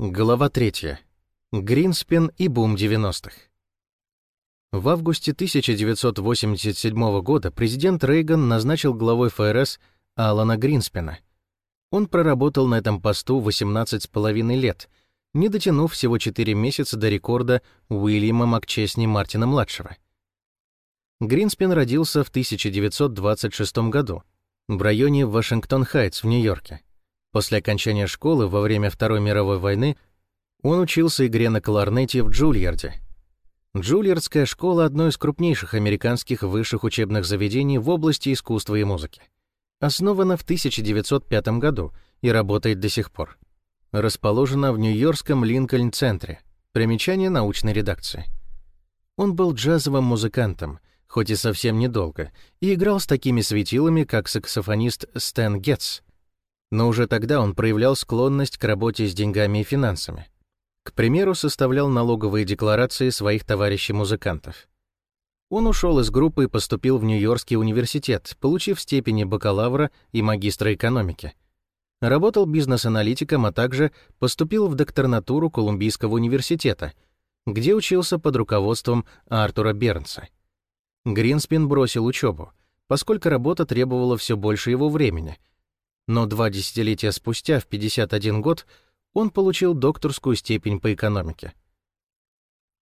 Глава 3. Гринспен и бум 90-х. В августе 1987 года президент Рейган назначил главой ФРС Алана Гринспена. Он проработал на этом посту 18,5 лет, не дотянув всего 4 месяца до рекорда Уильяма Макчесни Мартина-младшего. Гринспен родился в 1926 году в районе Вашингтон-Хайтс в Нью-Йорке. После окончания школы во время Второй мировой войны он учился игре на кларнете в Джульярде. Джульярдская школа — одно из крупнейших американских высших учебных заведений в области искусства и музыки. Основана в 1905 году и работает до сих пор. Расположена в Нью-Йоркском Линкольн-центре. Примечание научной редакции. Он был джазовым музыкантом, хоть и совсем недолго, и играл с такими светилами, как саксофонист Стэн Гетц, но уже тогда он проявлял склонность к работе с деньгами и финансами. К примеру, составлял налоговые декларации своих товарищей-музыкантов. Он ушел из группы и поступил в Нью-Йоркский университет, получив степени бакалавра и магистра экономики. Работал бизнес-аналитиком, а также поступил в докторнатуру Колумбийского университета, где учился под руководством Артура Бернса. Гринспен бросил учебу, поскольку работа требовала все больше его времени — но два десятилетия спустя, в 51 год, он получил докторскую степень по экономике.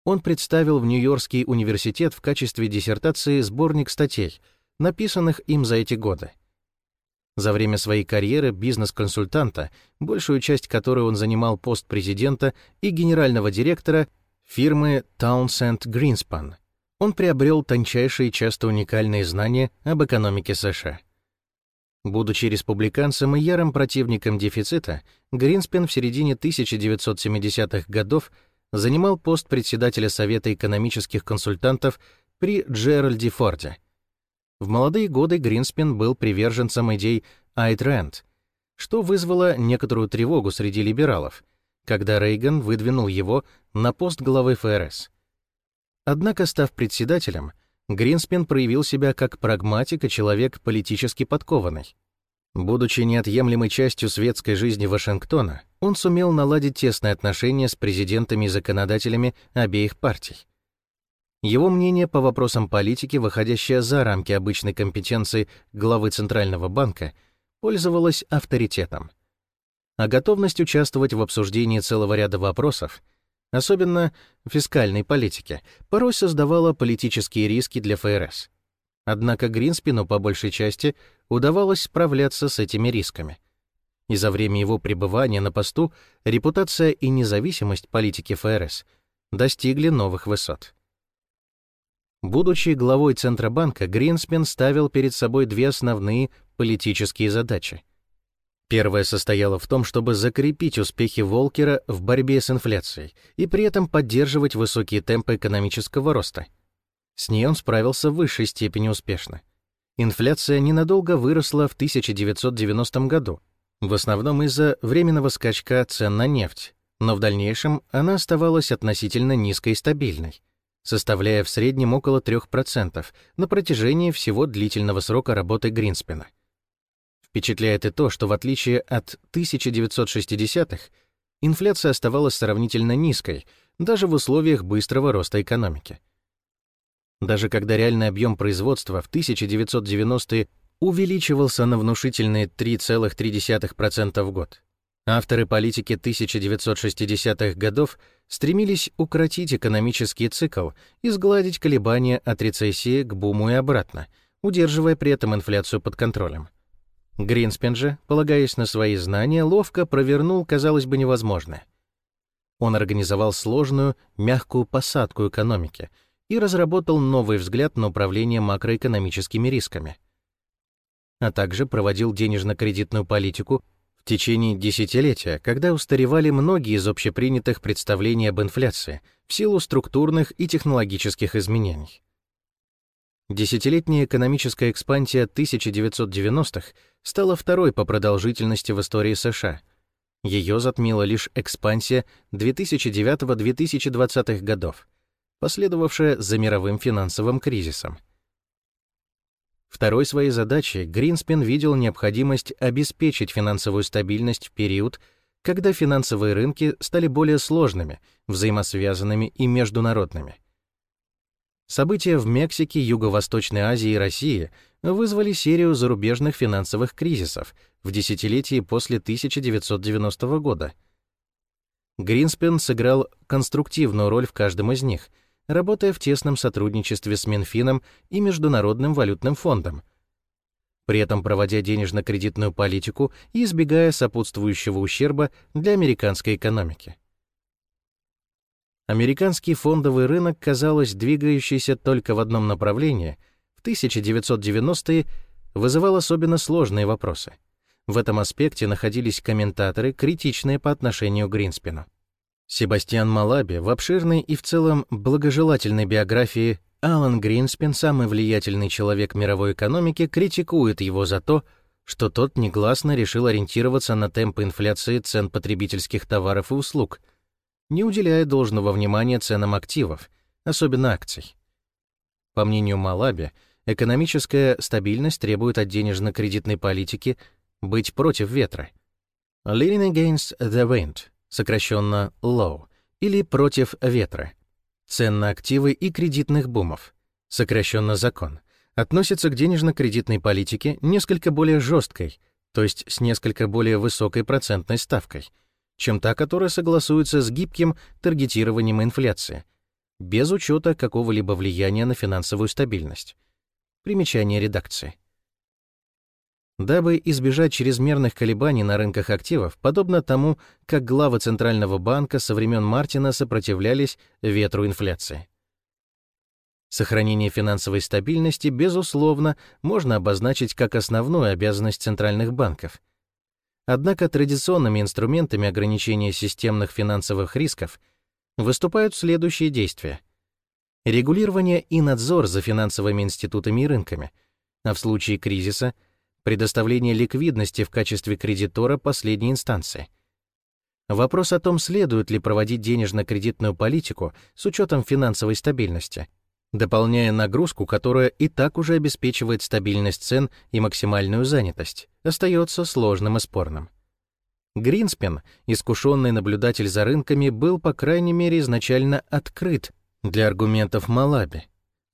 Он представил в Нью-Йоркский университет в качестве диссертации сборник статей, написанных им за эти годы. За время своей карьеры бизнес-консультанта, большую часть которой он занимал пост президента и генерального директора фирмы Townsend Greenspan, он приобрел тончайшие часто уникальные знания об экономике США. Будучи республиканцем и ярым противником дефицита, Гринспен в середине 1970-х годов занимал пост председателя Совета экономических консультантов при Джеральде Форде. В молодые годы Гринспен был приверженцем идей Айд Рэнд, что вызвало некоторую тревогу среди либералов, когда Рейган выдвинул его на пост главы ФРС. Однако, став председателем, Гринспен проявил себя как прагматик и человек политически подкованный. Будучи неотъемлемой частью светской жизни Вашингтона, он сумел наладить тесные отношения с президентами и законодателями обеих партий. Его мнение по вопросам политики, выходящее за рамки обычной компетенции главы Центрального банка, пользовалось авторитетом. А готовность участвовать в обсуждении целого ряда вопросов — особенно фискальной политики, порой создавала политические риски для ФРС. Однако Гринспену по большей части удавалось справляться с этими рисками. И за время его пребывания на посту репутация и независимость политики ФРС достигли новых высот. Будучи главой Центробанка, Гринспен ставил перед собой две основные политические задачи — Первая состояла в том, чтобы закрепить успехи Волкера в борьбе с инфляцией и при этом поддерживать высокие темпы экономического роста. С ней он справился в высшей степени успешно. Инфляция ненадолго выросла в 1990 году, в основном из-за временного скачка цен на нефть, но в дальнейшем она оставалась относительно низкой и стабильной, составляя в среднем около 3% на протяжении всего длительного срока работы Гринспена. Впечатляет и то, что в отличие от 1960-х, инфляция оставалась сравнительно низкой, даже в условиях быстрого роста экономики. Даже когда реальный объем производства в 1990-е увеличивался на внушительные 3,3% в год. Авторы политики 1960-х годов стремились укоротить экономический цикл и сгладить колебания от рецессии к буму и обратно, удерживая при этом инфляцию под контролем. Гринспен же, полагаясь на свои знания, ловко провернул, казалось бы, невозможное. Он организовал сложную, мягкую посадку экономики и разработал новый взгляд на управление макроэкономическими рисками, а также проводил денежно-кредитную политику в течение десятилетия, когда устаревали многие из общепринятых представлений об инфляции в силу структурных и технологических изменений. Десятилетняя экономическая экспансия 1990-х стала второй по продолжительности в истории США. Ее затмила лишь экспансия 2009-2020 годов, последовавшая за мировым финансовым кризисом. Второй своей задачей Гринспен видел необходимость обеспечить финансовую стабильность в период, когда финансовые рынки стали более сложными, взаимосвязанными и международными. События в Мексике, Юго-Восточной Азии и России вызвали серию зарубежных финансовых кризисов в десятилетии после 1990 года. Гринспен сыграл конструктивную роль в каждом из них, работая в тесном сотрудничестве с Минфином и Международным валютным фондом, при этом проводя денежно-кредитную политику и избегая сопутствующего ущерба для американской экономики. Американский фондовый рынок, казалось, двигающийся только в одном направлении, в 1990-е вызывал особенно сложные вопросы. В этом аспекте находились комментаторы, критичные по отношению к Гринспену. Себастьян Малаби в обширной и в целом благожелательной биографии Алан Гринспен, самый влиятельный человек мировой экономики, критикует его за то, что тот негласно решил ориентироваться на темпы инфляции цен потребительских товаров и услуг — не уделяя должного внимания ценам активов, особенно акций. По мнению Малаби, экономическая стабильность требует от денежно-кредитной политики быть против ветра. Leaning against the wind, сокращенно low, или против ветра. Цен на активы и кредитных бумов, сокращенно закон, относится к денежно-кредитной политике несколько более жесткой, то есть с несколько более высокой процентной ставкой — чем та, которая согласуется с гибким таргетированием инфляции, без учета какого-либо влияния на финансовую стабильность. Примечание редакции. Дабы избежать чрезмерных колебаний на рынках активов, подобно тому, как главы Центрального банка со времен Мартина сопротивлялись ветру инфляции. Сохранение финансовой стабильности, безусловно, можно обозначить как основную обязанность центральных банков — Однако традиционными инструментами ограничения системных финансовых рисков выступают следующие действия. Регулирование и надзор за финансовыми институтами и рынками, а в случае кризиса — предоставление ликвидности в качестве кредитора последней инстанции. Вопрос о том, следует ли проводить денежно-кредитную политику с учетом финансовой стабильности, дополняя нагрузку, которая и так уже обеспечивает стабильность цен и максимальную занятость, остается сложным и спорным. Гринспен, искушенный наблюдатель за рынками, был, по крайней мере, изначально открыт для аргументов Малаби.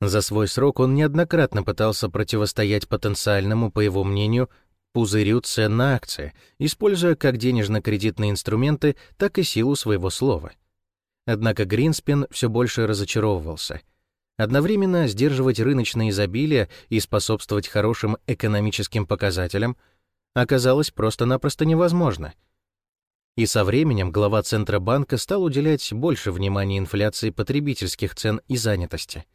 За свой срок он неоднократно пытался противостоять потенциальному, по его мнению, пузырю цен на акции, используя как денежно-кредитные инструменты, так и силу своего слова. Однако Гринспен все больше разочаровывался — Одновременно сдерживать рыночное изобилие и способствовать хорошим экономическим показателям оказалось просто-напросто невозможно. И со временем глава Центробанка стал уделять больше внимания инфляции потребительских цен и занятости.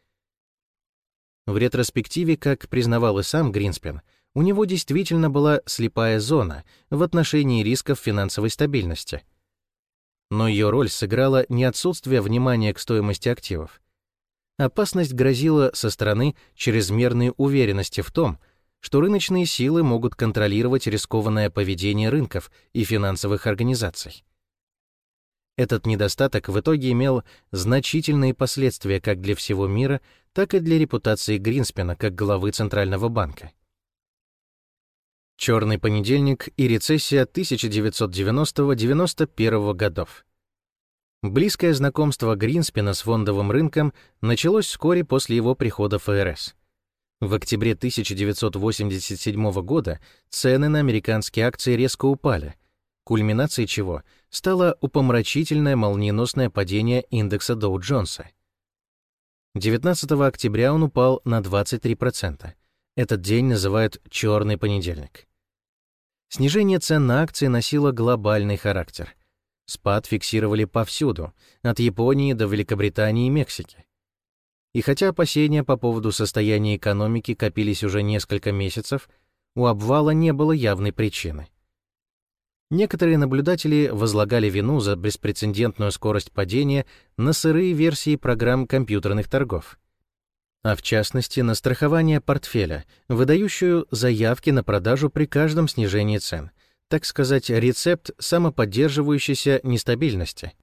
В ретроспективе, как признавал и сам Гринспен, у него действительно была слепая зона в отношении рисков финансовой стабильности. Но ее роль сыграла не отсутствие внимания к стоимости активов, опасность грозила со стороны чрезмерной уверенности в том, что рыночные силы могут контролировать рискованное поведение рынков и финансовых организаций. Этот недостаток в итоге имел значительные последствия как для всего мира, так и для репутации Гринспена как главы Центрального банка. Черный понедельник и рецессия 1990-91 годов. Близкое знакомство Гринспена с фондовым рынком началось вскоре после его прихода в ФРС. В октябре 1987 года цены на американские акции резко упали, кульминацией чего стало упомрачительное молниеносное падение индекса Доу-Джонса. 19 октября он упал на 23%. Этот день называют «черный понедельник». Снижение цен на акции носило глобальный характер — Спад фиксировали повсюду, от Японии до Великобритании и Мексики. И хотя опасения по поводу состояния экономики копились уже несколько месяцев, у обвала не было явной причины. Некоторые наблюдатели возлагали вину за беспрецедентную скорость падения на сырые версии программ компьютерных торгов, а в частности на страхование портфеля, выдающую заявки на продажу при каждом снижении цен — так сказать, рецепт самоподдерживающейся нестабильности.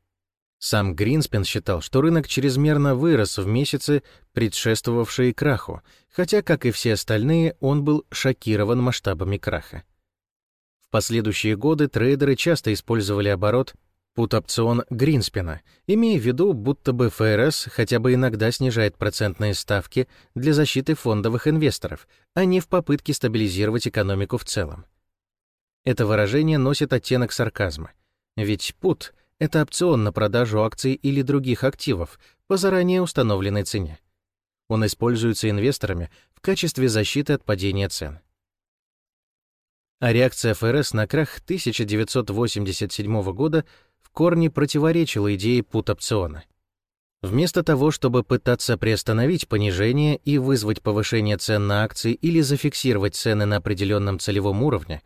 Сам Гринспен считал, что рынок чрезмерно вырос в месяцы, предшествовавшие краху, хотя, как и все остальные, он был шокирован масштабами краха. последующие годы трейдеры часто использовали оборот пут-опцион Гринспена, имея в виду, будто бы ФРС хотя бы иногда снижает процентные ставки для защиты фондовых инвесторов, а не в попытке стабилизировать экономику в целом. Это выражение носит оттенок сарказма, ведь пут — это опцион на продажу акций или других активов по заранее установленной цене. Он используется инвесторами в качестве защиты от падения цен. А реакция ФРС на крах 1987 года в корне противоречила идее пут-опциона. Вместо того, чтобы пытаться приостановить понижение и вызвать повышение цен на акции или зафиксировать цены на определенном целевом уровне,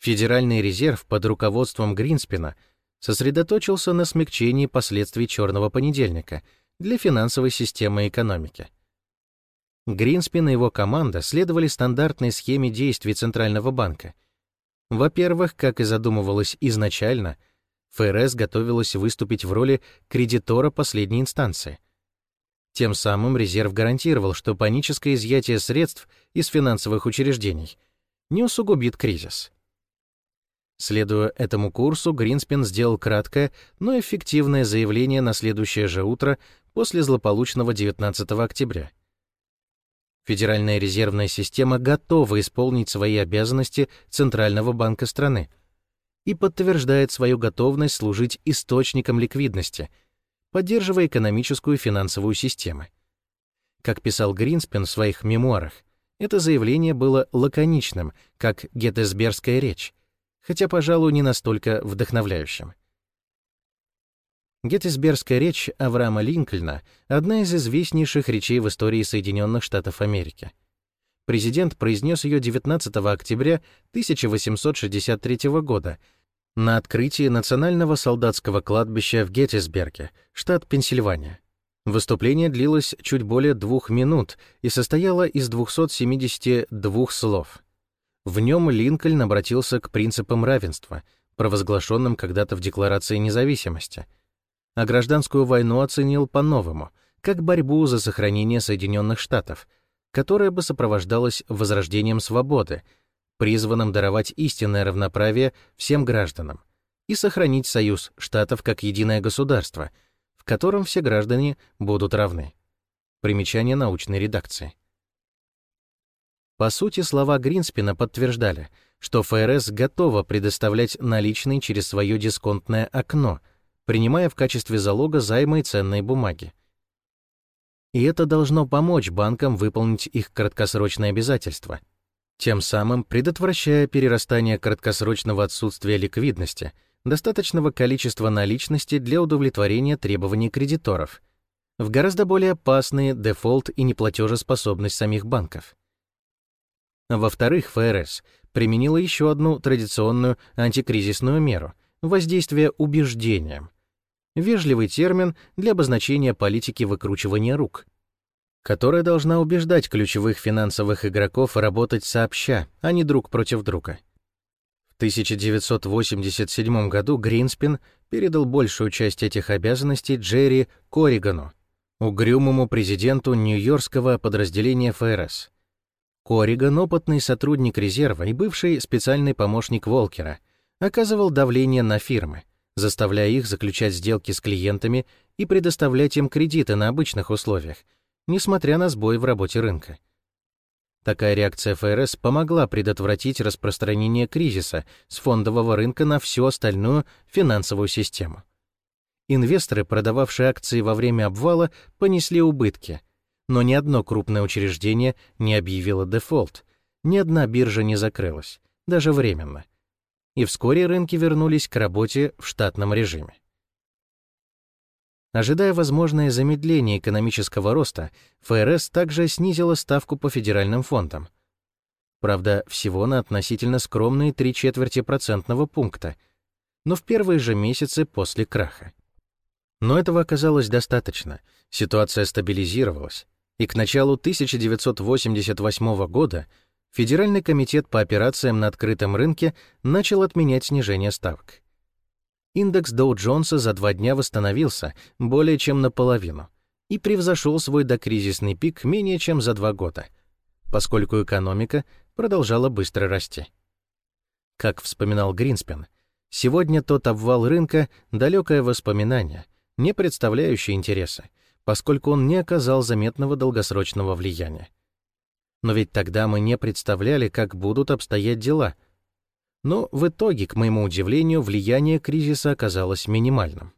Федеральный резерв под руководством Гринспена сосредоточился на смягчении последствий черного понедельника для финансовой системы и экономики. Гринспен и его команда следовали стандартной схеме действий Центрального банка. Во-первых, как и задумывалось изначально, ФРС готовилась выступить в роли кредитора последней инстанции. Тем самым резерв гарантировал, что паническое изъятие средств из финансовых учреждений не усугубит кризис. Следуя этому курсу, Гринспен сделал краткое, но эффективное заявление на следующее же утро после злополучного 19 октября. Федеральная резервная система готова исполнить свои обязанности Центрального банка страны и подтверждает свою готовность служить источником ликвидности, поддерживая экономическую и финансовую системы. Как писал Гринспен в своих мемуарах, это заявление было лаконичным, как геттесбергская речь, хотя, пожалуй, не настолько вдохновляющим. Геттисбергская речь Авраама Линкольна — одна из известнейших речей в истории Соединенных Штатов Америки. Президент произнес ее 19 октября 1863 года на открытии Национального солдатского кладбища в Геттисберге, штат Пенсильвания. Выступление длилось чуть более двух минут и состояло из 272 слов. В нем Линкольн обратился к принципам равенства, провозглашенным когда-то в Декларации независимости — а гражданскую войну оценил по-новому, как борьбу за сохранение Соединенных Штатов, которая бы сопровождалась возрождением свободы, призванным даровать истинное равноправие всем гражданам и сохранить союз штатов как единое государство, в котором все граждане будут равны. Примечание научной редакции. По сути, слова Гринспена подтверждали, что ФРС готова предоставлять наличные через свое дисконтное окно — принимая в качестве залога займы и ценные бумаги. И это должно помочь банкам выполнить их краткосрочные обязательства, тем самым предотвращая перерастание краткосрочного отсутствия ликвидности, достаточного количества наличности для удовлетворения требований кредиторов, в гораздо более опасные дефолт и неплатежеспособность самих банков. Во-вторых, ФРС применила еще одну традиционную антикризисную меру — воздействие убеждением — вежливый термин для обозначения политики выкручивания рук, которая должна убеждать ключевых финансовых игроков работать сообща, а не друг против друга. В 1987 году Гринспен передал большую часть этих обязанностей Джерри Корригану, угрюмому президенту Нью-Йоркского подразделения ФРС. Корриган, опытный сотрудник резерва и бывший специальный помощник Волкера, оказывал давление на фирмы, заставляя их заключать сделки с клиентами и предоставлять им кредиты на обычных условиях, несмотря на сбой в работе рынка. Такая реакция ФРС помогла предотвратить распространение кризиса с фондового рынка на всю остальную финансовую систему. Инвесторы, продававшие акции во время обвала, понесли убытки, но ни одно крупное учреждение не объявило дефолт, ни одна биржа не закрылась, даже временно и вскоре рынки вернулись к работе в штатном режиме. Ожидая возможное замедление экономического роста, ФРС также снизила ставку по федеральным фондам. Правда, всего на относительно скромные три четверти процентного пункта, но в первые же месяцы после краха. Но этого оказалось достаточно, ситуация стабилизировалась, и к началу 1988 года Федеральный комитет по операциям на открытом рынке начал отменять снижение ставок. Индекс Доу-Джонса за два дня восстановился более чем наполовину и превзошел свой докризисный пик менее чем за два года, поскольку экономика продолжала быстро расти. Как вспоминал Гринспен, сегодня тот обвал рынка — далекое воспоминание, не представляющее интереса, поскольку он не оказал заметного долгосрочного влияния. Но ведь тогда мы не представляли, как будут обстоять дела. Но в итоге, к моему удивлению, влияние кризиса оказалось минимальным.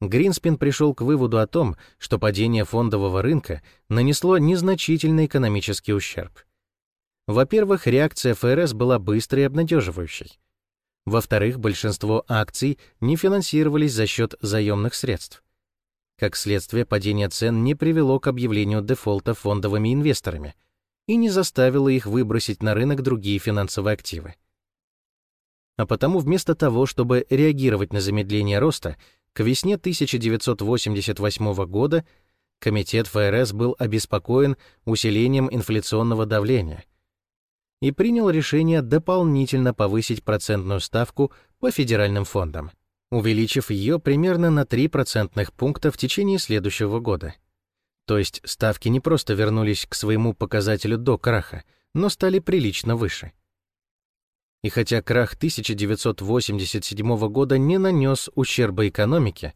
Гринспен пришел к выводу о том, что падение фондового рынка нанесло незначительный экономический ущерб. Во-первых, реакция ФРС была быстрой и обнадеживающей. Во-вторых, большинство акций не финансировались за счет заемных средств. Как следствие, падение цен не привело к объявлению дефолта фондовыми инвесторами и не заставило их выбросить на рынок другие финансовые активы. А потому вместо того, чтобы реагировать на замедление роста, к весне 1988 года Комитет ФРС был обеспокоен усилением инфляционного давления и принял решение дополнительно повысить процентную ставку по федеральным фондам увеличив ее примерно на 3 процентных пункта в течение следующего года. То есть ставки не просто вернулись к своему показателю до краха, но стали прилично выше. И хотя крах 1987 года не нанес ущерба экономике,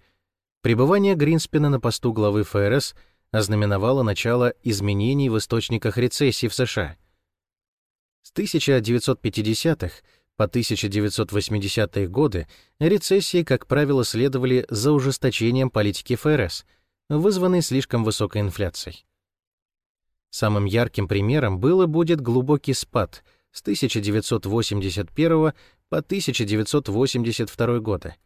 пребывание Гринспена на посту главы ФРС ознаменовало начало изменений в источниках рецессии в США. С 1950-х по 1980-е годы рецессии, как правило, следовали за ужесточением политики ФРС, вызванной слишком высокой инфляцией. Самым ярким примером было будет глубокий спад с 1981 по 1982 годы,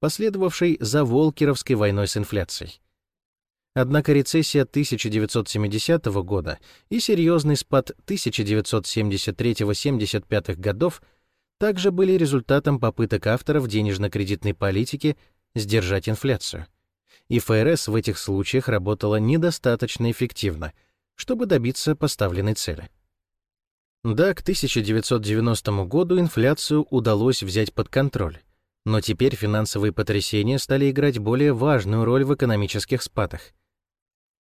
последовавший за Волкеровской войной с инфляцией. Однако рецессия 1970 года и серьезный спад 1973-75 годов – также были результатом попыток авторов денежно-кредитной политики сдержать инфляцию. И ФРС в этих случаях работала недостаточно эффективно, чтобы добиться поставленной цели. Да, к 1990 году инфляцию удалось взять под контроль, но теперь финансовые потрясения стали играть более важную роль в экономических спадах.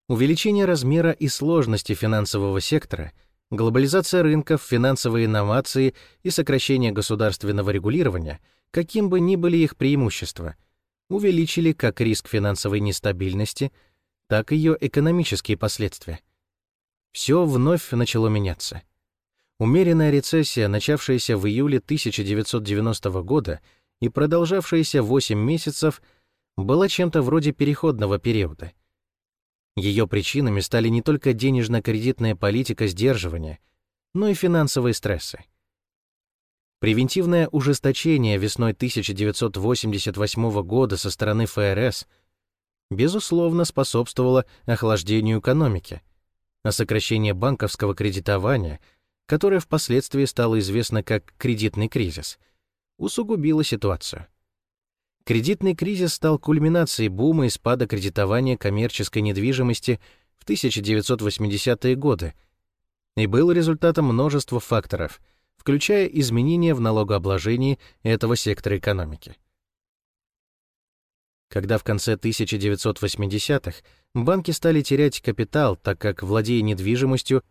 Увеличение размера и сложности финансового сектора — Глобализация рынков, финансовые инновации и сокращение государственного регулирования, каким бы ни были их преимущества, увеличили как риск финансовой нестабильности, так и ее экономические последствия. Все вновь начало меняться. Умеренная рецессия, начавшаяся в июле 1990 года и продолжавшаяся 8 месяцев, была чем-то вроде переходного периода — ее причинами стали не только денежно-кредитная политика сдерживания, но и финансовые стрессы. Превентивное ужесточение весной 1988 года со стороны ФРС безусловно способствовало охлаждению экономики, а сокращение банковского кредитования, которое впоследствии стало известно как кредитный кризис, усугубило ситуацию. Кредитный кризис стал кульминацией бума и спада кредитования коммерческой недвижимости в 1980-е годы и был результатом множества факторов, включая изменения в налогообложении этого сектора экономики. Когда в конце 1980-х банки стали терять капитал, так как, владея недвижимостью,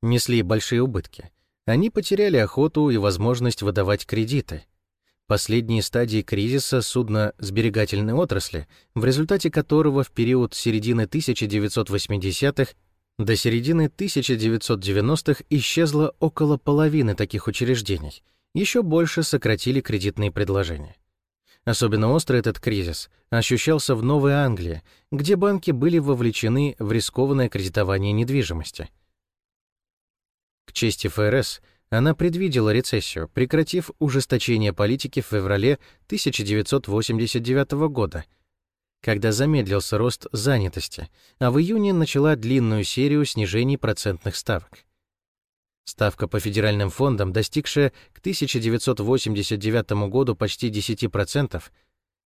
несли большие убытки, они потеряли охоту и возможность выдавать кредиты — последние стадии кризиса судно-сберегательной отрасли, в результате которого в период середины 1980-х до середины 1990-х исчезло около половины таких учреждений, еще больше сократили кредитные предложения. Особенно остро этот кризис ощущался в Новой Англии, где банки были вовлечены в рискованное кредитование недвижимости. К чести ФРС, она предвидела рецессию, прекратив ужесточение политики в феврале 1989 года, когда замедлился рост занятости, а в июне начала длинную серию снижений процентных ставок. Ставка по федеральным фондам, достигшая к 1989 году почти 10%,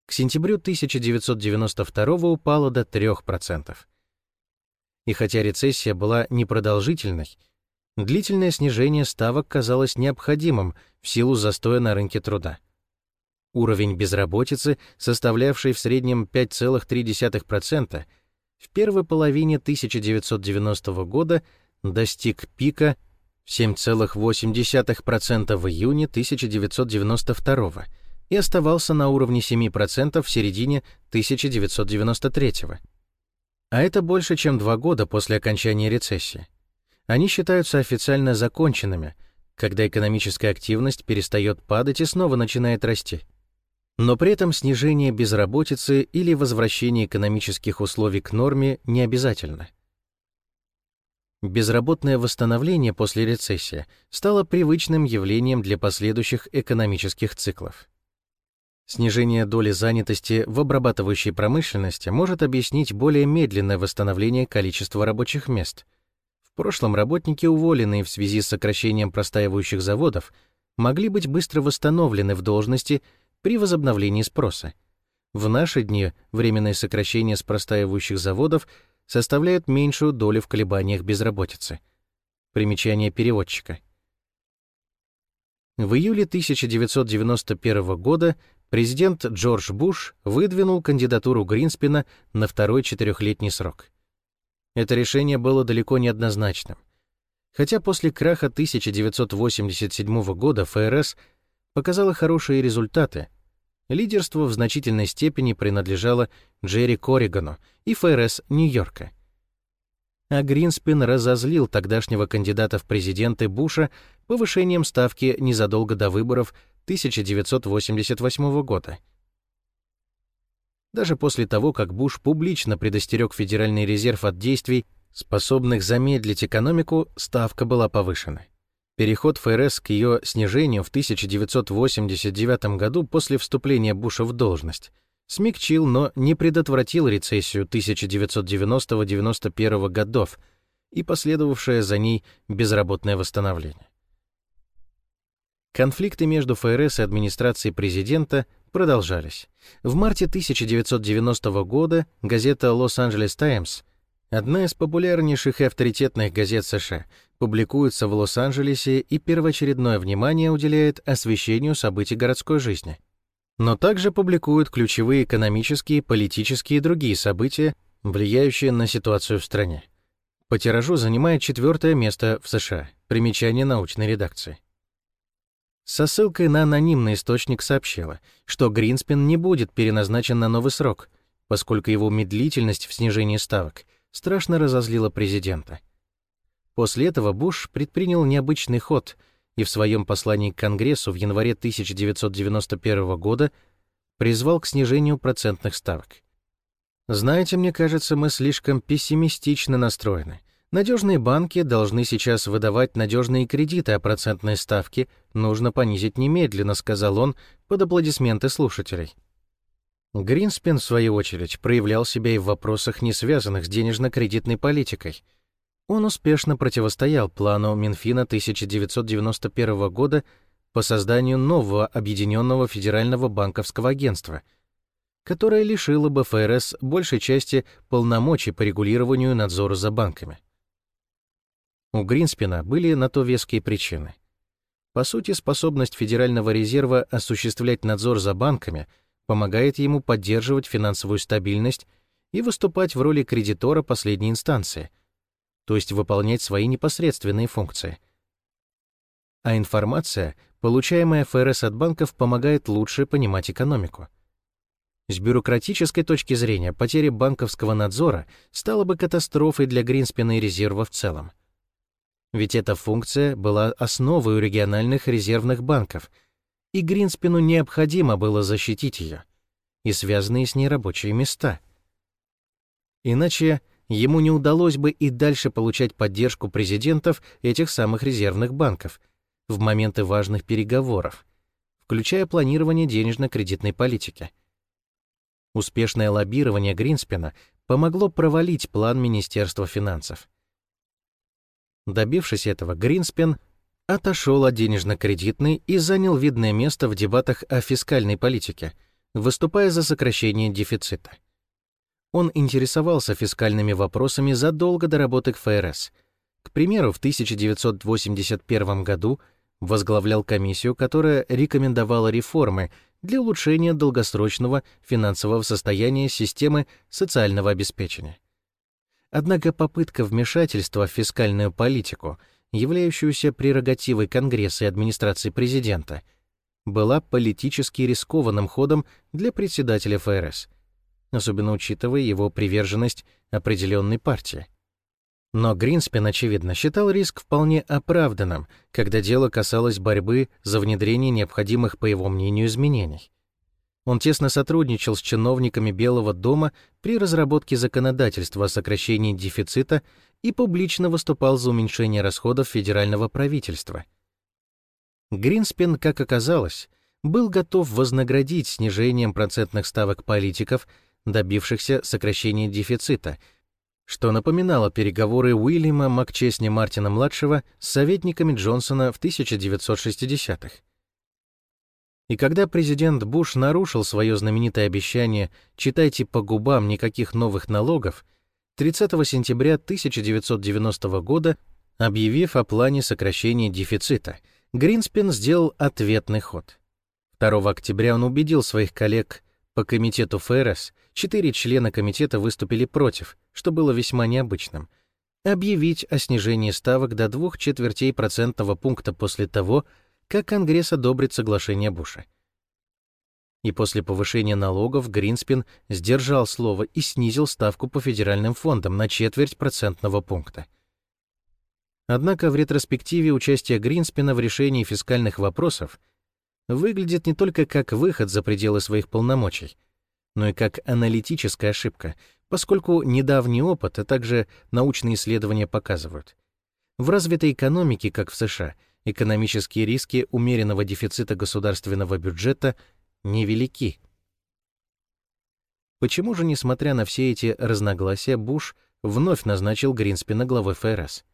к сентябрю 1992 упала до 3%. И хотя рецессия была непродолжительной, длительное снижение ставок казалось необходимым в силу застоя на рынке труда. Уровень безработицы, составлявший в среднем 5,3%, в первой половине 1990 года достиг пика 7,8% в июне 1992 и оставался на уровне 7% в середине 1993 А это больше, чем два года после окончания рецессии. Они считаются официально законченными, когда экономическая активность перестает падать и снова начинает расти. Но при этом снижение безработицы или возвращение экономических условий к норме не обязательно. Безработное восстановление после рецессии стало привычным явлением для последующих экономических циклов. Снижение доли занятости в обрабатывающей промышленности может объяснить более медленное восстановление количества рабочих мест. В прошлом работники, уволенные в связи с сокращением простаивающих заводов, могли быть быстро восстановлены в должности при возобновлении спроса. В наши дни временное сокращение с простаивающих заводов составляет меньшую долю в колебаниях безработицы. Примечание переводчика. В июле 1991 года президент Джордж Буш выдвинул кандидатуру Гринспена на второй четырехлетний срок. Это решение было далеко не однозначным. Хотя после краха 1987 года ФРС показала хорошие результаты, лидерство в значительной степени принадлежало Джерри Корригану и ФРС Нью-Йорка. А Гринспен разозлил тогдашнего кандидата в президенты Буша повышением ставки незадолго до выборов 1988 года. Даже после того, как Буш публично предостерег Федеральный резерв от действий, способных замедлить экономику, ставка была повышена. Переход ФРС к ее снижению в 1989 году после вступления Буша в должность смягчил, но не предотвратил рецессию 1990-91 годов и последовавшее за ней безработное восстановление. Конфликты между ФРС и администрацией президента продолжались. В марте 1990 года газета «Лос-Анджелес Таймс», одна из популярнейших и авторитетных газет США, публикуется в Лос-Анджелесе и первоочередное внимание уделяет освещению событий городской жизни. Но также публикуют ключевые экономические, политические и другие события, влияющие на ситуацию в стране. По тиражу занимает четвертое место в США. Примечание научной редакции. Со ссылкой на анонимный источник сообщила, что Гринспен не будет переназначен на новый срок, поскольку его медлительность в снижении ставок страшно разозлила президента. После этого Буш предпринял необычный ход и в своем послании к Конгрессу в январе 1991 года призвал к снижению процентных ставок. «Знаете, мне кажется, мы слишком пессимистично настроены», Надежные банки должны сейчас выдавать надежные кредиты, а процентные ставки нужно понизить немедленно, сказал он под аплодисменты слушателей. Гринспен, в свою очередь, проявлял себя и в вопросах, не связанных с денежно-кредитной политикой. Он успешно противостоял плану Минфина 1991 года по созданию нового объединенного федерального банковского агентства, которое лишило бы ФРС большей части полномочий по регулированию и надзору за банками. У Гринспена были на то веские причины. По сути, способность Федерального резерва осуществлять надзор за банками помогает ему поддерживать финансовую стабильность и выступать в роли кредитора последней инстанции, то есть выполнять свои непосредственные функции. А информация, получаемая ФРС от банков, помогает лучше понимать экономику. С бюрократической точки зрения потеря банковского надзора стала бы катастрофой для Гринспена и резерва в целом ведь эта функция была основой у региональных резервных банков, и Гринспену необходимо было защитить ее и связанные с ней рабочие места. Иначе ему не удалось бы и дальше получать поддержку президентов этих самых резервных банков в моменты важных переговоров, включая планирование денежно-кредитной политики. Успешное лоббирование Гринспена помогло провалить план Министерства финансов. Добившись этого, Гринспен отошел от денежно-кредитной и занял видное место в дебатах о фискальной политике, выступая за сокращение дефицита. Он интересовался фискальными вопросами задолго до работы к ФРС. К примеру, в 1981 году возглавлял комиссию, которая рекомендовала реформы для улучшения долгосрочного финансового состояния системы социального обеспечения. Однако попытка вмешательства в фискальную политику являющуюся прерогативой Конгресса и администрации президента, была политически рискованным ходом для председателя ФРС, особенно учитывая его приверженность определенной партии. Но Гринспен, очевидно, считал риск вполне оправданным, когда дело касалось борьбы за внедрение необходимых, по его мнению, изменений. Он тесно сотрудничал с чиновниками Белого дома при разработке законодательства о сокращении дефицита и публично выступал за уменьшение расходов федерального правительства. Гринспен, как оказалось, был готов вознаградить снижением процентных ставок политиков, добившихся сокращения дефицита – что напоминало переговоры Уильяма Макчесни Мартина-младшего с советниками Джонсона в 1960-х. И когда президент Буш нарушил свое знаменитое обещание «читайте по губам никаких новых налогов», 30 сентября 1990 года, объявив о плане сокращения дефицита, Гринспен сделал ответный ход. 2 октября он убедил своих коллег по комитету ФРС, четыре члена комитета выступили против, что было весьма необычным, объявить о снижении ставок до двух четвертей процентного пункта после того, как Конгресс одобрит соглашение Буша. И после повышения налогов Гринспен сдержал слово и снизил ставку по федеральным фондам на четверть процентного пункта. Однако в ретроспективе участие Гринспена в решении фискальных вопросов – выглядит не только как выход за пределы своих полномочий, но и как аналитическая ошибка, поскольку недавний опыт, а также научные исследования показывают. В развитой экономике, как в США, экономические риски умеренного дефицита государственного бюджета невелики. Почему же, несмотря на все эти разногласия, Буш вновь назначил Гринспена главой ФРС?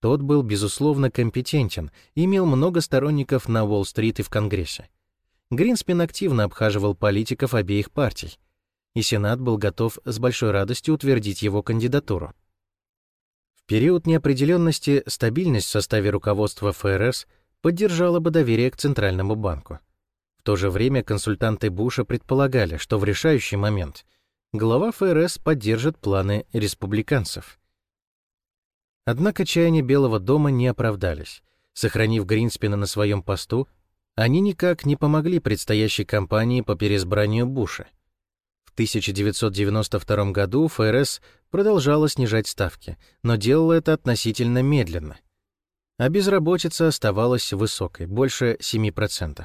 Тот был, безусловно, компетентен имел много сторонников на Уолл-стрит и в Конгрессе. Гринспен активно обхаживал политиков обеих партий, и Сенат был готов с большой радостью утвердить его кандидатуру. Период неопределенности стабильность в составе руководства ФРС поддержала бы доверие к Центральному банку. В то же время консультанты Буша предполагали, что в решающий момент глава ФРС поддержит планы республиканцев. Однако чаяния Белого дома не оправдались. Сохранив Гринспена на своем посту, они никак не помогли предстоящей кампании по переизбранию Буша. В 1992 году ФРС продолжала снижать ставки, но делала это относительно медленно. А безработица оставалась высокой, больше 7%.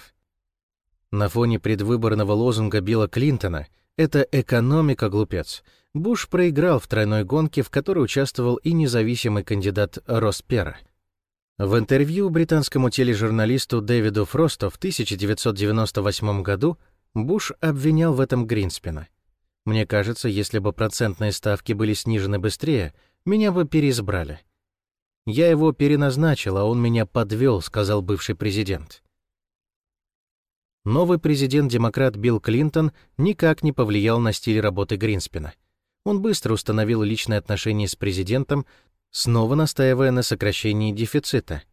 На фоне предвыборного лозунга Билла Клинтона «Это экономика, глупец» Буш проиграл в тройной гонке, в которой участвовал и независимый кандидат Роспера. В интервью британскому тележурналисту Дэвиду Фросту в 1998 году Буш обвинял в этом Гринспена. «Мне кажется, если бы процентные ставки были снижены быстрее, меня бы переизбрали. Я его переназначил, а он меня подвел», — сказал бывший президент. Новый президент-демократ Билл Клинтон никак не повлиял на стиль работы Гринспена. Он быстро установил личные отношения с президентом, снова настаивая на сокращении дефицита.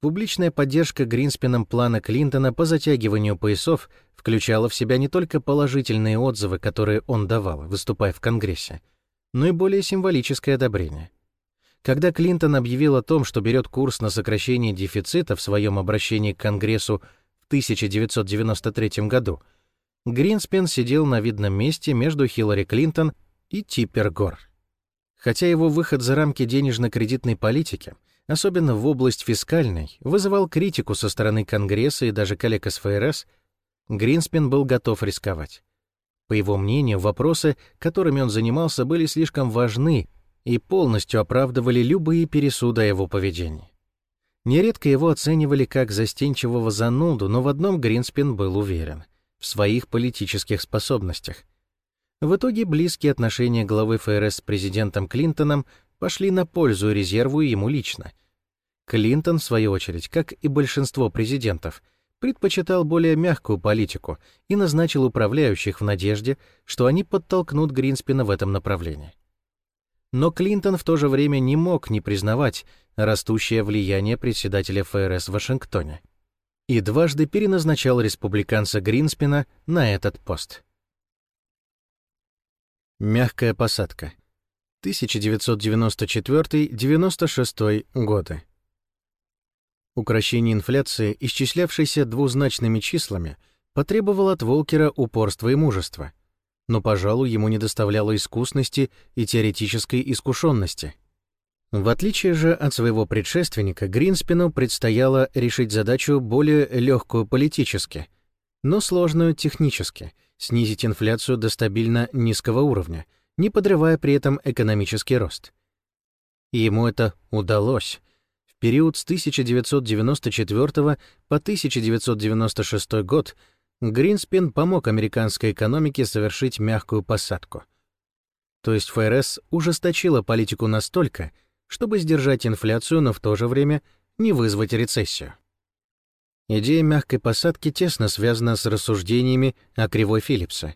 Публичная поддержка Гринспеном плана Клинтона по затягиванию поясов включала в себя не только положительные отзывы, которые он давал, выступая в Конгрессе, но и более символическое одобрение. Когда Клинтон объявил о том, что берет курс на сокращение дефицита в своем обращении к Конгрессу в 1993 году, Гринспен сидел на видном месте между Хиллари Клинтон и Типпергор. Хотя его выход за рамки денежно-кредитной политики, особенно в область фискальной, вызывал критику со стороны Конгресса и даже коллег из ФРС, Гринспен был готов рисковать. По его мнению, вопросы, которыми он занимался, были слишком важны и полностью оправдывали любые пересуды о его поведении. Нередко его оценивали как застенчивого зануду, но в одном Гринспен был уверен — в своих политических способностях — в итоге близкие отношения главы ФРС с президентом Клинтоном пошли на пользу резерву ему лично. Клинтон, в свою очередь, как и большинство президентов, предпочитал более мягкую политику и назначил управляющих в надежде, что они подтолкнут Гринспена в этом направлении. Но Клинтон в то же время не мог не признавать растущее влияние председателя ФРС в Вашингтоне и дважды переназначал республиканца Гринспена на этот пост. Мягкая посадка. 1994-96 годы. Укращение инфляции, исчислявшейся двузначными числами, потребовало от Волкера упорства и мужества, но, пожалуй, ему не доставляло искусности и теоретической искушенности. В отличие же от своего предшественника, Гринспену предстояло решить задачу более легкую политически, но сложную технически, снизить инфляцию до стабильно низкого уровня, не подрывая при этом экономический рост. И ему это удалось, период с 1994 по 1996 год Гринспен помог американской экономике совершить мягкую посадку. То есть ФРС ужесточила политику настолько, чтобы сдержать инфляцию, но в то же время не вызвать рецессию. Идея мягкой посадки тесно связана с рассуждениями о кривой Филлипса.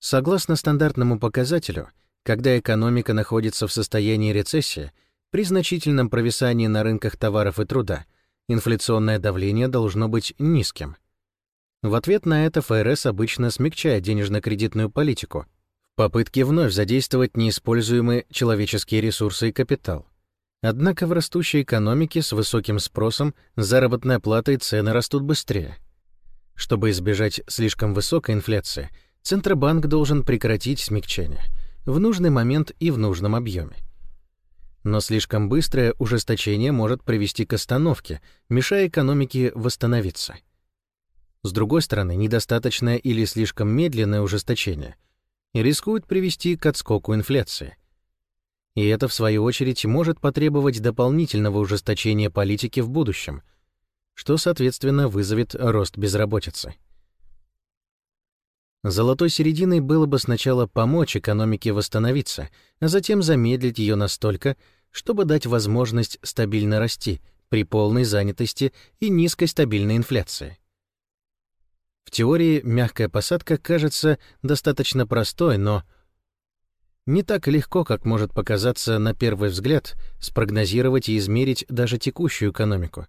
Согласно стандартному показателю, когда экономика находится в состоянии рецессии — при значительном провисании на рынках товаров и труда инфляционное давление должно быть низким. В ответ на это ФРС обычно смягчает денежно-кредитную политику в попытке вновь задействовать неиспользуемые человеческие ресурсы и капитал. Однако в растущей экономике с высоким спросом заработная плата и цены растут быстрее. Чтобы избежать слишком высокой инфляции, Центробанк должен прекратить смягчение в нужный момент и в нужном объеме. Но слишком быстрое ужесточение может привести к остановке, мешая экономике восстановиться. С другой стороны, недостаточное или слишком медленное ужесточение рискует привести к отскоку инфляции. И это, в свою очередь, может потребовать дополнительного ужесточения политики в будущем, что, соответственно, вызовет рост безработицы. Золотой серединой было бы сначала помочь экономике восстановиться, а затем замедлить ее настолько, чтобы дать возможность стабильно расти при полной занятости и низкой стабильной инфляции. В теории мягкая посадка кажется достаточно простой, но не так легко, как может показаться на первый взгляд, спрогнозировать и измерить даже текущую экономику.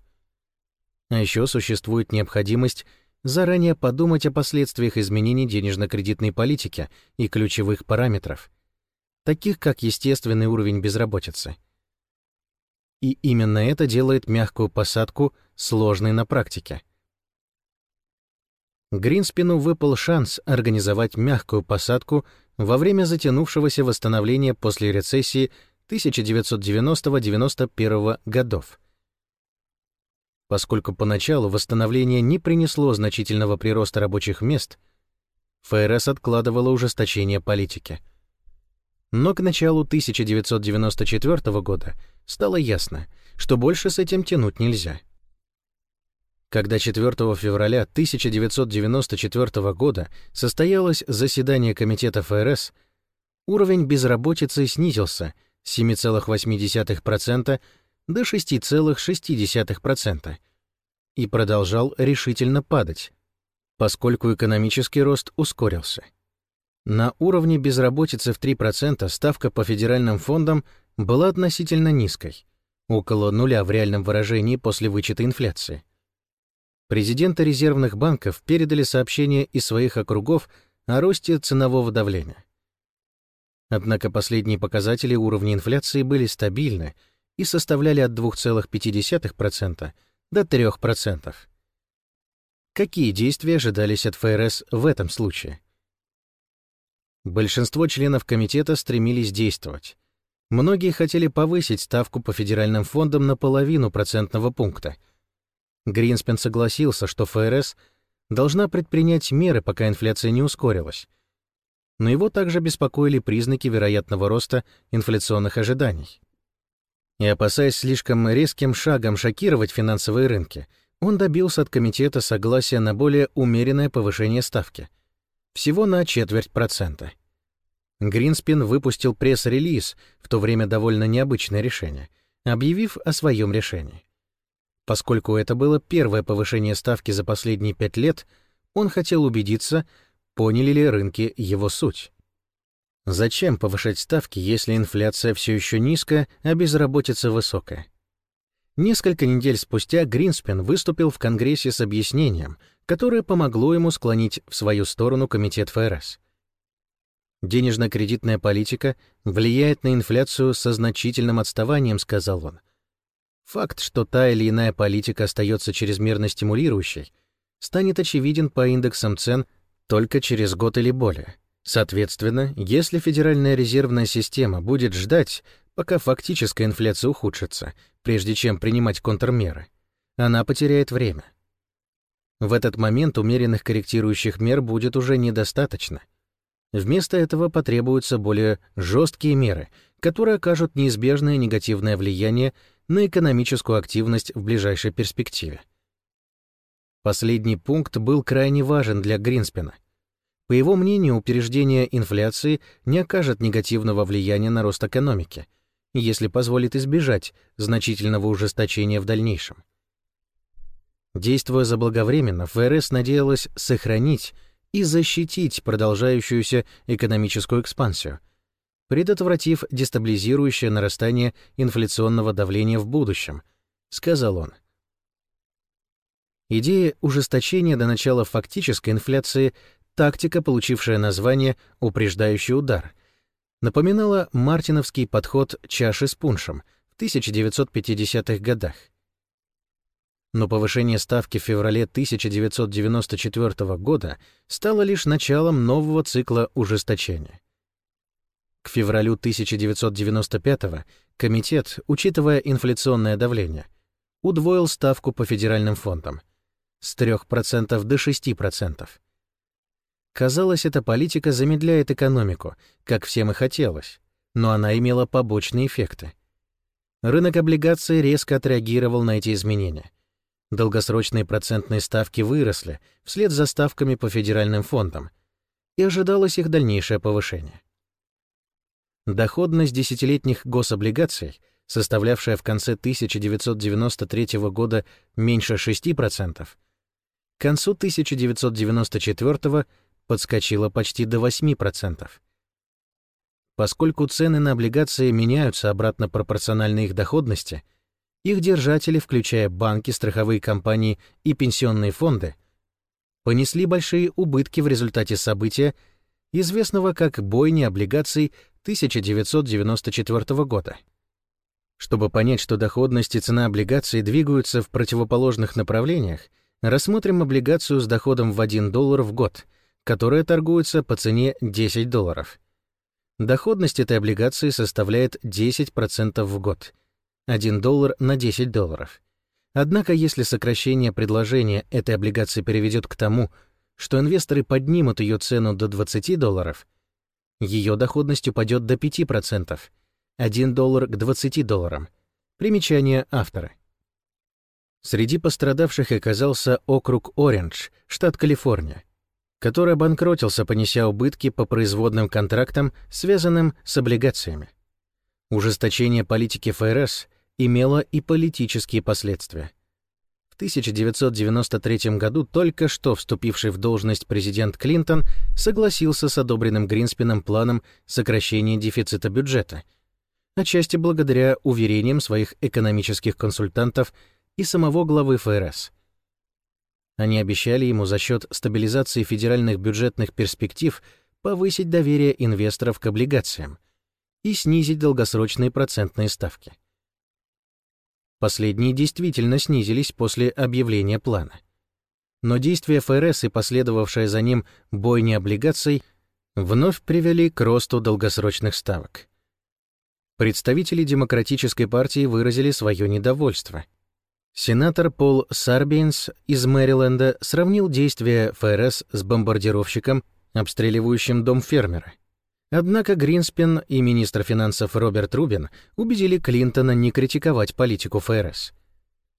А еще существует необходимость заранее подумать о последствиях изменений денежно-кредитной политики и ключевых параметров, таких как естественный уровень безработицы. И именно это делает мягкую посадку сложной на практике. Гринспену выпал шанс организовать мягкую посадку во время затянувшегося восстановления после рецессии 1990-91 годов — Поскольку поначалу восстановление не принесло значительного прироста рабочих мест, ФРС откладывала ужесточение политики. Но к началу 1994 года стало ясно, что больше с этим тянуть нельзя. Когда 4 февраля 1994 года состоялось заседание Комитета ФРС, уровень безработицы снизился с 7,8% до 6,6% и продолжал решительно падать, поскольку экономический рост ускорился. На уровне безработицы в 3% ставка по федеральным фондам была относительно низкой, около нуля в реальном выражении после вычета инфляции. Президенты резервных банков передали сообщение из своих округов о росте ценового давления. Однако последние показатели уровня инфляции были стабильны — и составляли от 2,5% до 3%. Какие действия ожидались от ФРС в этом случае? Большинство членов комитета стремились действовать. Многие хотели повысить ставку по федеральным фондам на половину процентного пункта. Гринспен согласился, что ФРС должна предпринять меры, пока инфляция не ускорилась. Но его также беспокоили признаки вероятного роста инфляционных ожиданий. И опасаясь слишком резким шагом шокировать финансовые рынки, он добился от комитета согласия на более умеренное повышение ставки. Всего на четверть процента. Гринспен выпустил пресс-релиз, в то время довольно необычное решение, объявив о своем решении. Поскольку это было первое повышение ставки за последние пять лет, он хотел убедиться, поняли ли рынки его суть. Зачем повышать ставки, если инфляция все еще низкая, а безработица высокая? Несколько недель спустя Гринспен выступил в Конгрессе с объяснением, которое помогло ему склонить в свою сторону Комитет ФРС. Денежно-кредитная политика влияет на инфляцию со значительным отставанием, сказал он. Факт, что та или иная политика остается чрезмерно стимулирующей, станет очевиден по индексам цен только через год или более. Соответственно, если Федеральная резервная система будет ждать, пока фактическая инфляция ухудшится, прежде чем принимать контрмеры, она потеряет время. В этот момент умеренных корректирующих мер будет уже недостаточно. Вместо этого потребуются более жесткие меры, которые окажут неизбежное негативное влияние на экономическую активность в ближайшей перспективе. Последний пункт был крайне важен для Гринспена. По его мнению, упреждение инфляции не окажет негативного влияния на рост экономики, если позволит избежать значительного ужесточения в дальнейшем. Действуя заблаговременно, ФРС надеялась сохранить и защитить продолжающуюся экономическую экспансию, предотвратив дестабилизирующее нарастание инфляционного давления в будущем, сказал он. Идея ужесточения до начала фактической инфляции тактика, получившая название «упреждающий удар», напоминала мартиновский подход чаши с пуншем в 1950-х годах. Но повышение ставки в феврале 1994 года стало лишь началом нового цикла ужесточения. К февралю 1995 комитет, учитывая инфляционное давление, удвоил ставку по федеральным фондам с 3% до 6%. Казалось, эта политика замедляет экономику, как всем и хотелось, но она имела побочные эффекты. Рынок облигаций резко отреагировал на эти изменения. Долгосрочные процентные ставки выросли вслед за ставками по федеральным фондам, и ожидалось их дальнейшее повышение. Доходность десятилетних гособлигаций, составлявшая в конце 1993 года меньше 6%, к концу 1994 подскочила почти до 8%. Поскольку цены на облигации меняются обратно пропорционально их доходности, их держатели, включая банки, страховые компании и пенсионные фонды, понесли большие убытки в результате события, известного как бойня облигаций 1994 года. Чтобы понять, что доходность и цена облигаций двигаются в противоположных направлениях, рассмотрим облигацию с доходом в 1 доллар в год — которая торгуется по цене 10 долларов. Доходность этой облигации составляет 10% в год. 1 доллар на 10 долларов. Однако, если сокращение предложения этой облигации приведет к тому, что инвесторы поднимут ее цену до 20 долларов, ее доходность упадет до 5%, 1 доллар к 20 долларам. Примечание автора. Среди пострадавших оказался округ Ориндж, штат Калифорния который обанкротился, понеся убытки по производным контрактам, связанным с облигациями. Ужесточение политики ФРС имело и политические последствия. В 1993 году только что вступивший в должность президент Клинтон согласился с одобренным Гринспеном планом сокращения дефицита бюджета, отчасти благодаря уверениям своих экономических консультантов и самого главы ФРС – они обещали ему за счет стабилизации федеральных бюджетных перспектив повысить доверие инвесторов к облигациям и снизить долгосрочные процентные ставки. Последние действительно снизились после объявления плана. Но действия ФРС и последовавшая за ним бойня облигаций вновь привели к росту долгосрочных ставок. Представители Демократической партии выразили свое недовольство — Сенатор Пол Сарбинс из Мэриленда сравнил действия ФРС с бомбардировщиком, обстреливающим дом фермера. Однако Гринспен и министр финансов Роберт Рубин убедили Клинтона не критиковать политику ФРС.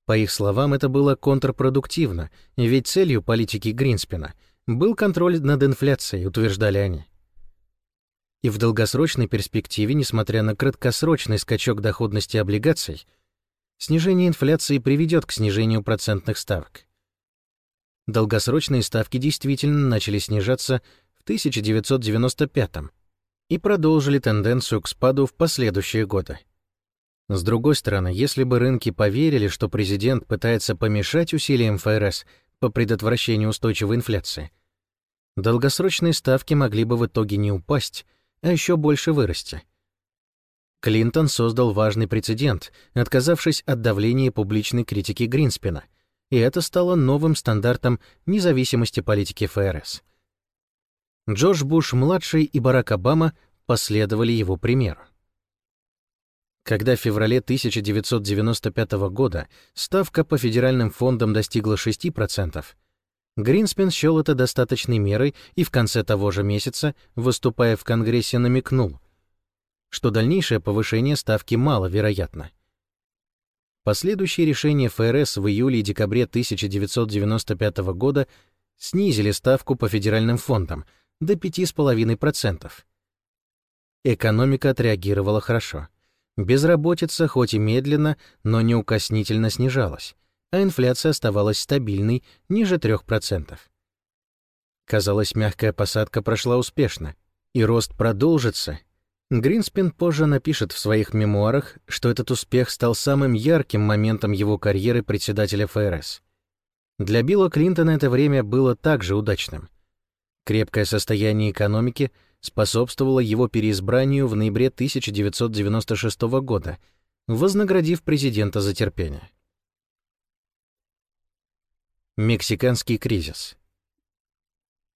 По их словам, это было контрпродуктивно, ведь целью политики Гринспена был контроль над инфляцией, утверждали они. И в долгосрочной перспективе, несмотря на краткосрочный скачок доходности облигаций, снижение инфляции приведет к снижению процентных ставок. Долгосрочные ставки действительно начали снижаться в 1995 и продолжили тенденцию к спаду в последующие годы. С другой стороны, если бы рынки поверили, что президент пытается помешать усилиям ФРС по предотвращению устойчивой инфляции, долгосрочные ставки могли бы в итоге не упасть, а еще больше вырасти. Клинтон создал важный прецедент, отказавшись от давления публичной критики Гринспена, и это стало новым стандартом независимости политики ФРС. Джордж Буш-младший и Барак Обама последовали его примеру. Когда в феврале 1995 года ставка по федеральным фондам достигла 6%, Гринспен счел это достаточной мерой и в конце того же месяца, выступая в Конгрессе, намекнул, что дальнейшее повышение ставки маловероятно. Последующие решения ФРС в июле и декабре 1995 года снизили ставку по федеральным фондам до 5,5%. Экономика отреагировала хорошо. Безработица, хоть и медленно, но неукоснительно снижалась а инфляция оставалась стабильной, ниже 3%. Казалось, мягкая посадка прошла успешно, и рост продолжится. Гринспен позже напишет в своих мемуарах, что этот успех стал самым ярким моментом его карьеры председателя ФРС. Для Билла Клинтона это время было также удачным. Крепкое состояние экономики способствовало его переизбранию в ноябре 1996 года, вознаградив президента за терпение. Мексиканский кризис.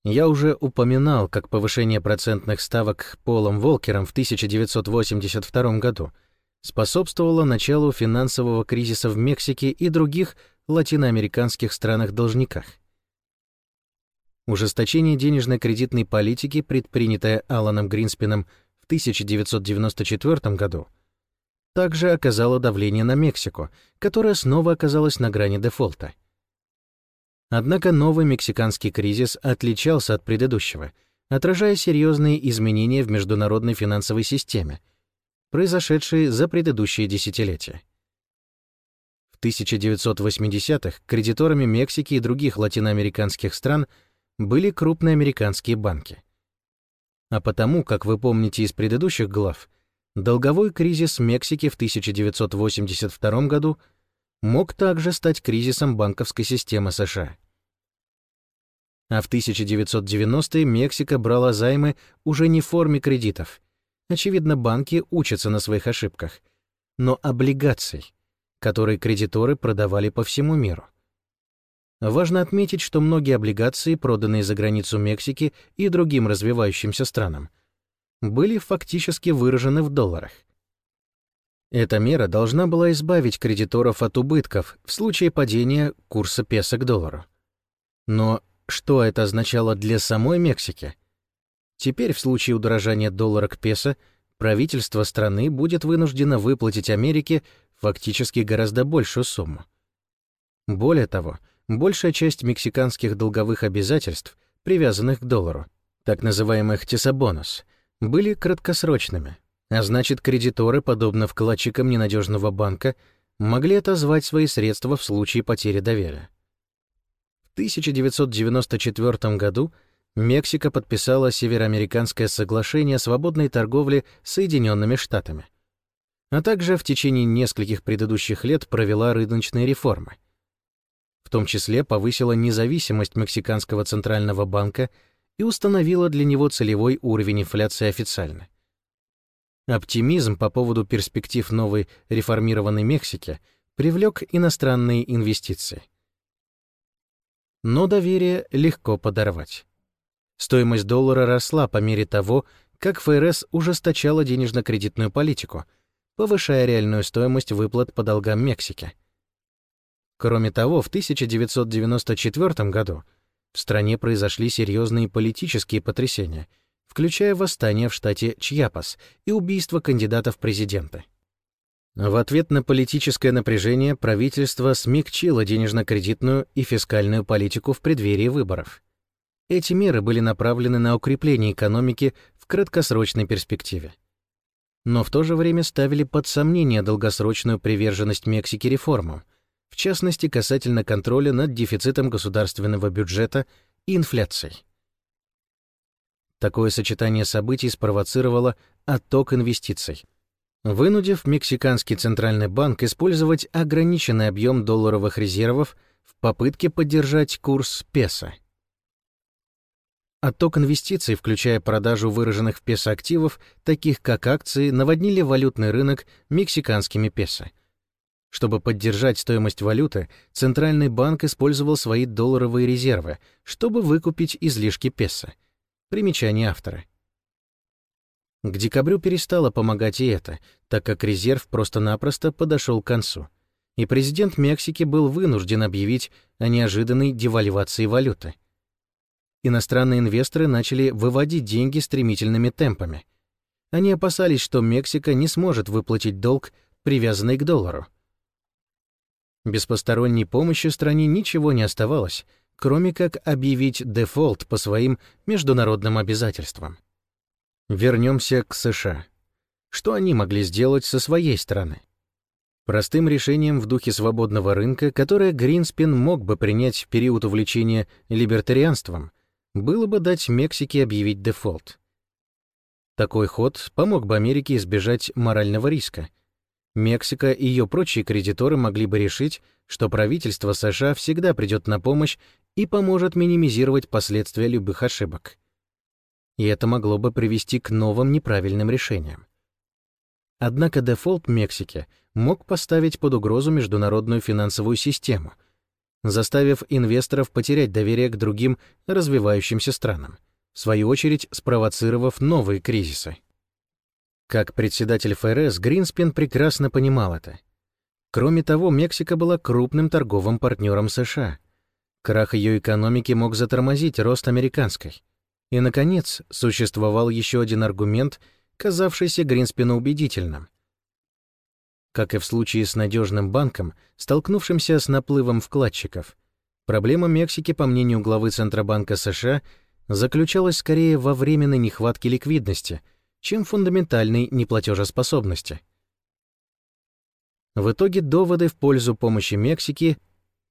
Я уже упоминал, как повышение процентных ставок Полом Волкером в 1982 году способствовало началу финансового кризиса в Мексике и других латиноамериканских странах-должниках. Ужесточение денежно-кредитной политики, предпринятое Аланом Гринспеном в 1994 году, также оказало давление на Мексику, которая снова оказалась на грани дефолта — Однако новый мексиканский кризис отличался от предыдущего, отражая серьезные изменения в международной финансовой системе, произошедшие за предыдущие десятилетия. В 1980-х кредиторами Мексики и других латиноамериканских стран были крупные американские банки. А потому, как вы помните из предыдущих глав, долговой кризис Мексики в 1982 году – мог также стать кризисом банковской системы США. А в 1990-е Мексика брала займы уже не в форме кредитов. Очевидно, банки учатся на своих ошибках, но облигаций, которые кредиторы продавали по всему миру. Важно отметить, что многие облигации, проданные за границу Мексики и другим развивающимся странам, были фактически выражены в долларах. Эта мера должна была избавить кредиторов от убытков в случае падения курса песо к доллару. Но что это означало для самой Мексики? Теперь в случае удорожания доллара к песо правительство страны будет вынуждено выплатить Америке фактически гораздо большую сумму. Более того, большая часть мексиканских долговых обязательств, привязанных к доллару, так называемых тесобонус, были краткосрочными, а значит, кредиторы, подобно вкладчикам ненадежного банка, могли отозвать свои средства в случае потери доверия. В 1994 году Мексика подписала Североамериканское соглашение о свободной торговле с Соединенными Штатами, а также в течение нескольких предыдущих лет провела рыночные реформы. В том числе повысила независимость Мексиканского центрального банка и установила для него целевой уровень инфляции официально. Оптимизм по поводу перспектив новой реформированной Мексики привлек иностранные инвестиции. Но доверие легко подорвать. Стоимость доллара росла по мере того, как ФРС ужесточала денежно-кредитную политику, повышая реальную стоимость выплат по долгам Мексики. Кроме того, в 1994 году в стране произошли серьезные политические потрясения — включая восстание в штате Чьяпас и убийство кандидатов в президенты. В ответ на политическое напряжение правительство смягчило денежно-кредитную и фискальную политику в преддверии выборов. Эти меры были направлены на укрепление экономики в краткосрочной перспективе. Но в то же время ставили под сомнение долгосрочную приверженность Мексики реформам, в частности касательно контроля над дефицитом государственного бюджета и инфляцией. Такое сочетание событий спровоцировало отток инвестиций, вынудив Мексиканский центральный банк использовать ограниченный объем долларовых резервов в попытке поддержать курс песо. Отток инвестиций, включая продажу выраженных в песо активов, таких как акции, наводнили валютный рынок мексиканскими песо. Чтобы поддержать стоимость валюты, Центральный банк использовал свои долларовые резервы, чтобы выкупить излишки песо. Примечание автора. К декабрю перестало помогать и это, так как резерв просто-напросто подошел к концу. И президент Мексики был вынужден объявить о неожиданной девальвации валюты. Иностранные инвесторы начали выводить деньги стремительными темпами. Они опасались, что Мексика не сможет выплатить долг, привязанный к доллару. Без посторонней помощи стране ничего не оставалось, кроме как объявить дефолт по своим международным обязательствам. Вернемся к США. Что они могли сделать со своей стороны? Простым решением в духе свободного рынка, которое Гринспен мог бы принять в период увлечения либертарианством, было бы дать Мексике объявить дефолт. Такой ход помог бы Америке избежать морального риска. Мексика и ее прочие кредиторы могли бы решить, что правительство США всегда придет на помощь и поможет минимизировать последствия любых ошибок и это могло бы привести к новым неправильным решениям. Однако дефолт Мексики мог поставить под угрозу международную финансовую систему, заставив инвесторов потерять доверие к другим развивающимся странам, в свою очередь спровоцировав новые кризисы. Как председатель ФРС, Гринспен прекрасно понимал это. Кроме того, Мексика была крупным торговым партнером США. Крах ее экономики мог затормозить рост американской — и, наконец, существовал еще один аргумент, казавшийся Гринспену убедительным. Как и в случае с надежным банком, столкнувшимся с наплывом вкладчиков, проблема Мексики, по мнению главы Центробанка США, заключалась скорее во временной нехватке ликвидности, чем в фундаментальной неплатежеспособности. В итоге доводы в пользу помощи Мексики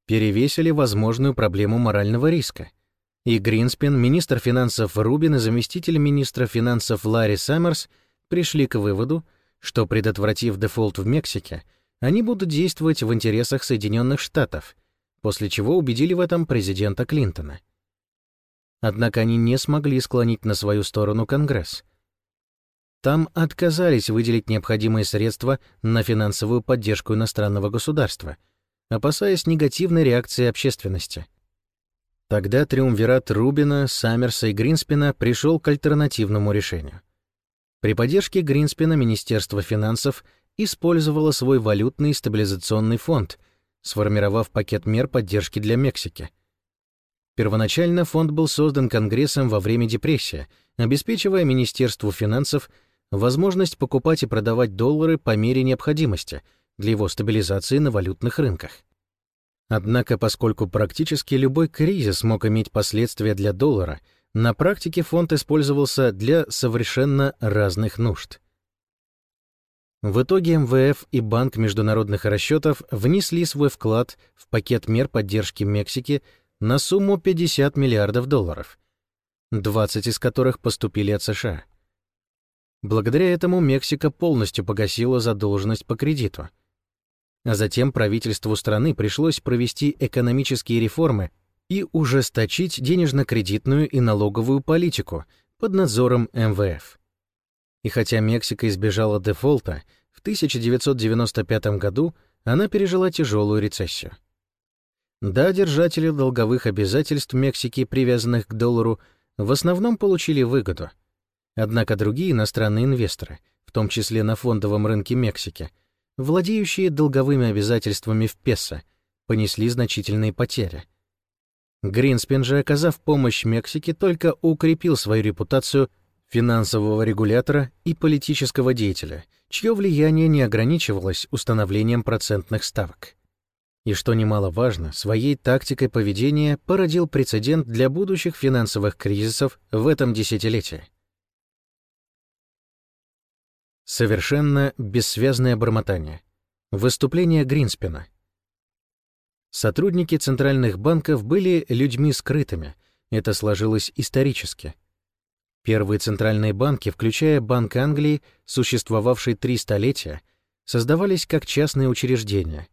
перевесили возможную проблему морального риска — и Гринспен, министр финансов Рубин и заместитель министра финансов Ларри Саммерс пришли к выводу, что, предотвратив дефолт в Мексике, они будут действовать в интересах Соединенных Штатов, после чего убедили в этом президента Клинтона. Однако они не смогли склонить на свою сторону Конгресс. Там отказались выделить необходимые средства на финансовую поддержку иностранного государства, опасаясь негативной реакции общественности — Тогда триумвират Рубина, Саммерса и Гринспена пришел к альтернативному решению. При поддержке Гринспена Министерство финансов использовало свой валютный стабилизационный фонд, сформировав пакет мер поддержки для Мексики. Первоначально фонд был создан Конгрессом во время депрессии, обеспечивая Министерству финансов возможность покупать и продавать доллары по мере необходимости для его стабилизации на валютных рынках. Однако, поскольку практически любой кризис мог иметь последствия для доллара, на практике фонд использовался для совершенно разных нужд. В итоге МВФ и Банк международных расчетов внесли свой вклад в пакет мер поддержки Мексики на сумму 50 миллиардов долларов, 20 из которых поступили от США. Благодаря этому Мексика полностью погасила задолженность по кредиту — а затем правительству страны пришлось провести экономические реформы и ужесточить денежно-кредитную и налоговую политику под надзором МВФ. И хотя Мексика избежала дефолта, в 1995 году она пережила тяжелую рецессию. Да, держатели долговых обязательств Мексики, привязанных к доллару, в основном получили выгоду. Однако другие иностранные инвесторы, в том числе на фондовом рынке Мексики, владеющие долговыми обязательствами в песо, понесли значительные потери. Гринспен же, оказав помощь Мексике, только укрепил свою репутацию финансового регулятора и политического деятеля, чье влияние не ограничивалось установлением процентных ставок. И что немаловажно, своей тактикой поведения породил прецедент для будущих финансовых кризисов в этом десятилетии. Совершенно бессвязное бормотание. Выступление Гринспена. Сотрудники центральных банков были людьми скрытыми, это сложилось исторически. Первые центральные банки, включая Банк Англии, существовавший три столетия, создавались как частные учреждения,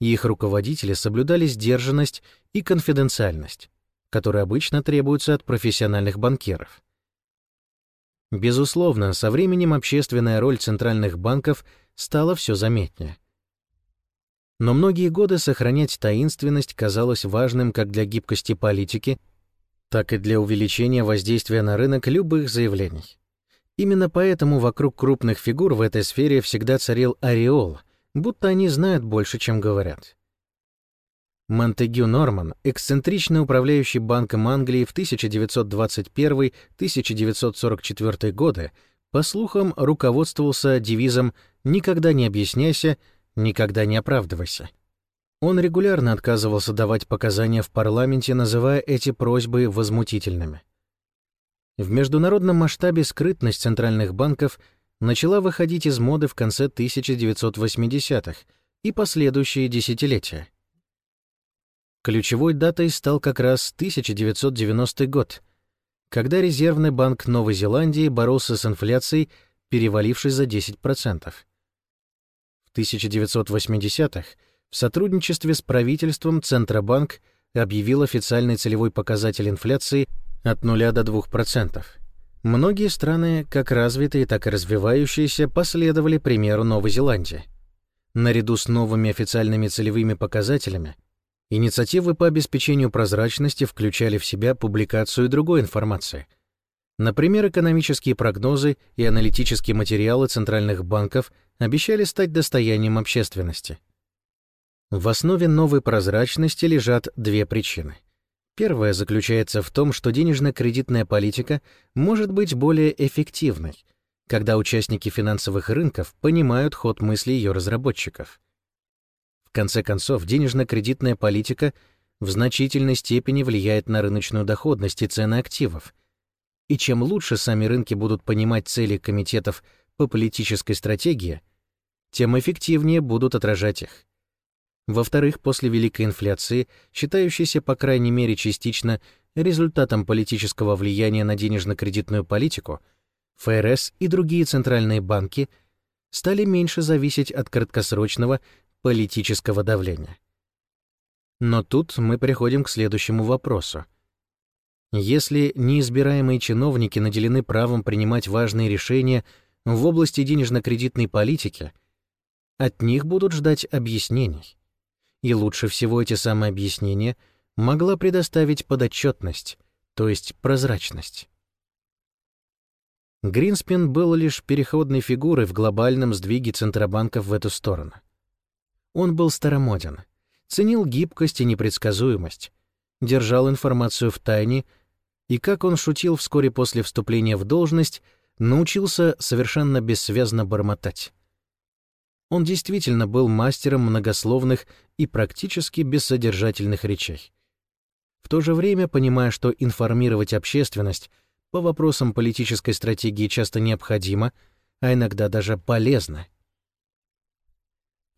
и их руководители соблюдали сдержанность и конфиденциальность. которые обычно требуются от профессиональных банкиров. Безусловно, со временем общественная роль центральных банков стала все заметнее. Но многие годы сохранять таинственность казалось важным как для гибкости политики, так и для увеличения воздействия на рынок любых заявлений. Именно поэтому вокруг крупных фигур в этой сфере всегда царил ореол, будто они знают больше, чем говорят. Монтегю Норман, эксцентричный управляющий Банком Англии в 1921-1944 годы, по слухам, руководствовался девизом «Никогда не объясняйся, никогда не оправдывайся». Он регулярно отказывался давать показания в парламенте, называя эти просьбы возмутительными. В международном масштабе скрытность центральных банков начала выходить из моды в конце 1980-х и последующие десятилетия. Ключевой датой стал как раз 1990 год, когда Резервный банк Новой Зеландии боролся с инфляцией, перевалившей за 10%. В 1980-х в сотрудничестве с правительством Центробанк объявил официальный целевой показатель инфляции от 0 до 2%. Многие страны, как развитые, так и развивающиеся, последовали примеру Новой Зеландии. Наряду с новыми официальными целевыми показателями, инициативы по обеспечению прозрачности включали в себя публикацию другой информации. Например, экономические прогнозы и аналитические материалы центральных банков обещали стать достоянием общественности. В основе новой прозрачности лежат две причины — Первое заключается в том, что денежно-кредитная политика может быть более эффективной, когда участники финансовых рынков понимают ход мысли ее разработчиков. Конце концов, денежно-кредитная политика в значительной степени влияет на рыночную доходность и цены активов. И чем лучше сами рынки будут понимать цели комитетов по политической стратегии, тем эффективнее будут отражать их. Во-вторых, после великой инфляции, считающейся по крайней мере частично результатом политического влияния на денежно-кредитную политику, ФРС и другие центральные банки стали меньше зависеть от краткосрочного политического давления. Но тут мы приходим к следующему вопросу. Если неизбираемые чиновники наделены правом принимать важные решения в области денежно-кредитной политики, от них будут ждать объяснений и лучше всего эти самые объяснения могла предоставить подотчетность, то есть прозрачность. Гринспен был лишь переходной фигурой в глобальном сдвиге центробанков в эту сторону. Он был старомоден, ценил гибкость и непредсказуемость, держал информацию в тайне и, как он шутил вскоре после вступления в должность, научился совершенно бессвязно бормотать. Он действительно был мастером многословных и практически бессодержательных речей. В то же время, понимая, что информировать общественность по вопросам политической стратегии часто необходимо, а иногда даже полезно.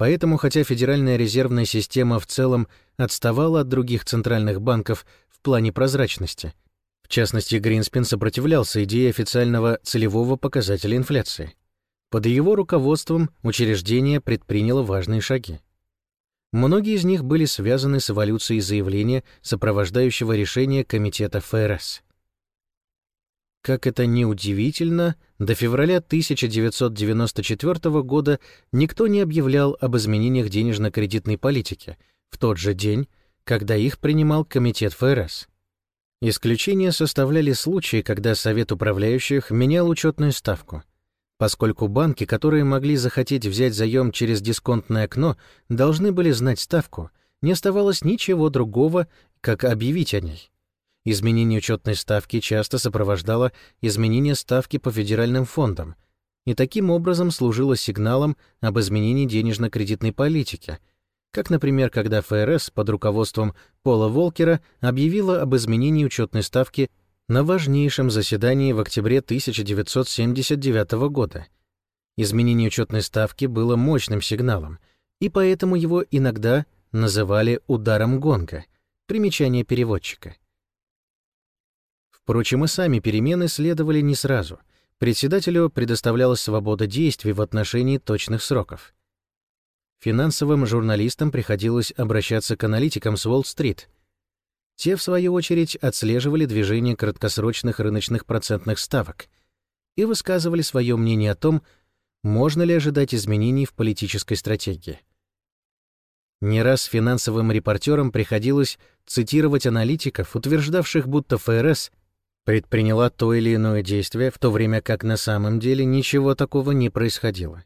Поэтому, хотя Федеральная резервная система в целом отставала от других центральных банков в плане прозрачности, в частности, Гринспен сопротивлялся идее официального целевого показателя инфляции. Под его руководством учреждение предприняло важные шаги. Многие из них были связаны с эволюцией заявления, сопровождающего решение Комитета ФРС. Как это ни удивительно, до февраля 1994 года никто не объявлял об изменениях денежно-кредитной политики в тот же день, когда их принимал Комитет ФРС. Исключения составляли случаи, когда Совет управляющих менял учетную ставку, поскольку банки, которые могли захотеть взять заем через дисконтное окно, должны были знать ставку, не оставалось ничего другого, как объявить о ней. Изменение учетной ставки часто сопровождало изменение ставки по федеральным фондам и таким образом служило сигналом об изменении денежно-кредитной политики, как, например, когда ФРС под руководством Пола Волкера объявила об изменении учетной ставки на важнейшем заседании в октябре 1979 года. Изменение учетной ставки было мощным сигналом, и поэтому его иногда называли ударом гонга, примечание переводчика. Впрочем, и сами перемены следовали не сразу. Председателю предоставлялась свобода действий в отношении точных сроков. Финансовым журналистам приходилось обращаться к аналитикам с Уолл-стрит — Те, в свою очередь, отслеживали движение краткосрочных рыночных процентных ставок и высказывали свое мнение о том, можно ли ожидать изменений в политической стратегии. Не раз финансовым репортерам приходилось цитировать аналитиков, утверждавших, будто ФРС предприняла то или иное действие, в то время как на самом деле ничего такого не происходило.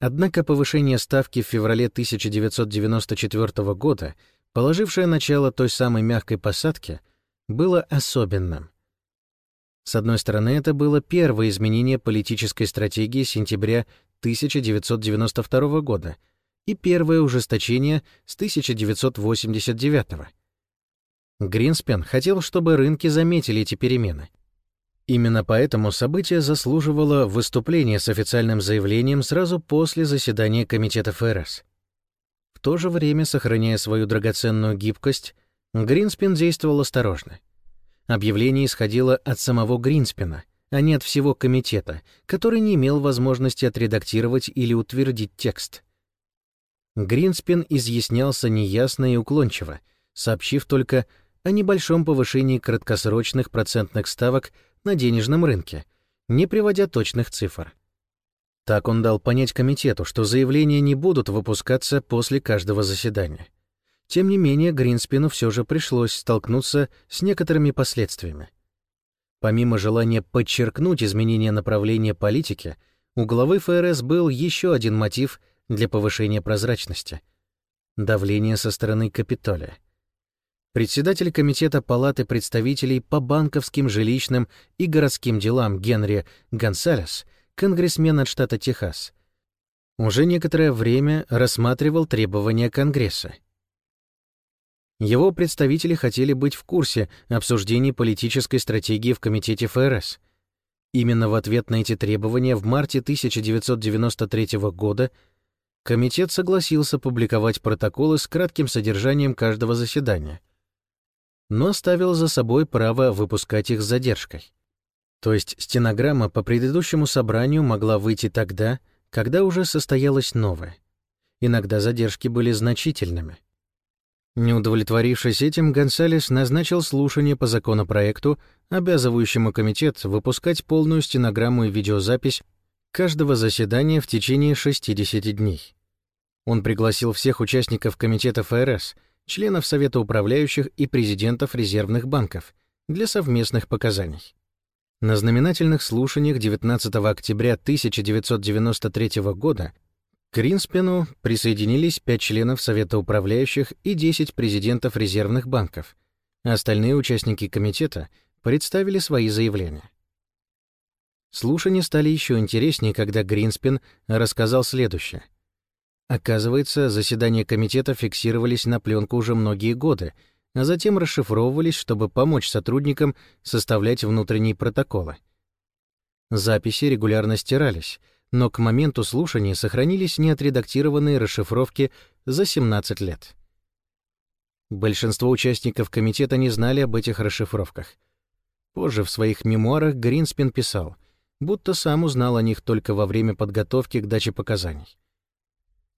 Однако повышение ставки в феврале 1994 года, положившее начало той самой мягкой посадке, было особенным. С одной стороны, это было первое изменение политической стратегии сентября 1992 года и первое ужесточение с 1989 года. Гринспен хотел, чтобы рынки заметили эти перемены. Именно поэтому событие заслуживало выступления с официальным заявлением сразу после заседания Комитета ФРС. В то же время, сохраняя свою драгоценную гибкость, Гринспен действовал осторожно. Объявление исходило от самого Гринспена, а не от всего комитета, который не имел возможности отредактировать или утвердить текст. Гринспен изъяснялся неясно и уклончиво, сообщив только о небольшом повышении краткосрочных процентных ставок на денежном рынке, не приводя точных цифр. Так он дал понять комитету, что заявления не будут выпускаться после каждого заседания. Тем не менее, Гринспену все же пришлось столкнуться с некоторыми последствиями. Помимо желания подчеркнуть изменение направления политики, у главы ФРС был еще один мотив для повышения прозрачности — давление со стороны Капитолия — Председатель Комитета Палаты представителей по банковским, жилищным и городским делам Генри Гонсалес, конгрессмен от штата Техас, уже некоторое время рассматривал требования Конгресса. Его представители хотели быть в курсе обсуждений политической стратегии в Комитете ФРС. Именно в ответ на эти требования в марте 1993 года Комитет согласился публиковать протоколы с кратким содержанием каждого заседания — но оставил за собой право выпускать их с задержкой. То есть стенограмма по предыдущему собранию могла выйти тогда, когда уже состоялось новое. Иногда задержки были значительными. Не удовлетворившись этим, Гонсалес назначил слушание по законопроекту, обязывающему комитет выпускать полную стенограмму и видеозапись каждого заседания в течение 60 дней. Он пригласил всех участников комитета ФРС — членов Совета управляющих и президентов резервных банков для совместных показаний. На знаменательных слушаниях 19 октября 1993 года к Ринспену присоединились пять членов Совета управляющих и 10 президентов резервных банков, остальные участники комитета представили свои заявления. Слушания стали еще интереснее, когда Гринспен рассказал следующее — Оказывается, заседания комитета фиксировались на пленку уже многие годы, а затем расшифровывались, чтобы помочь сотрудникам составлять внутренние протоколы. Записи регулярно стирались, но к моменту слушаний сохранились неотредактированные расшифровки за 17 лет. Большинство участников комитета не знали об этих расшифровках. Позже в своих мемуарах Гринспен писал, будто сам узнал о них только во время подготовки к даче показаний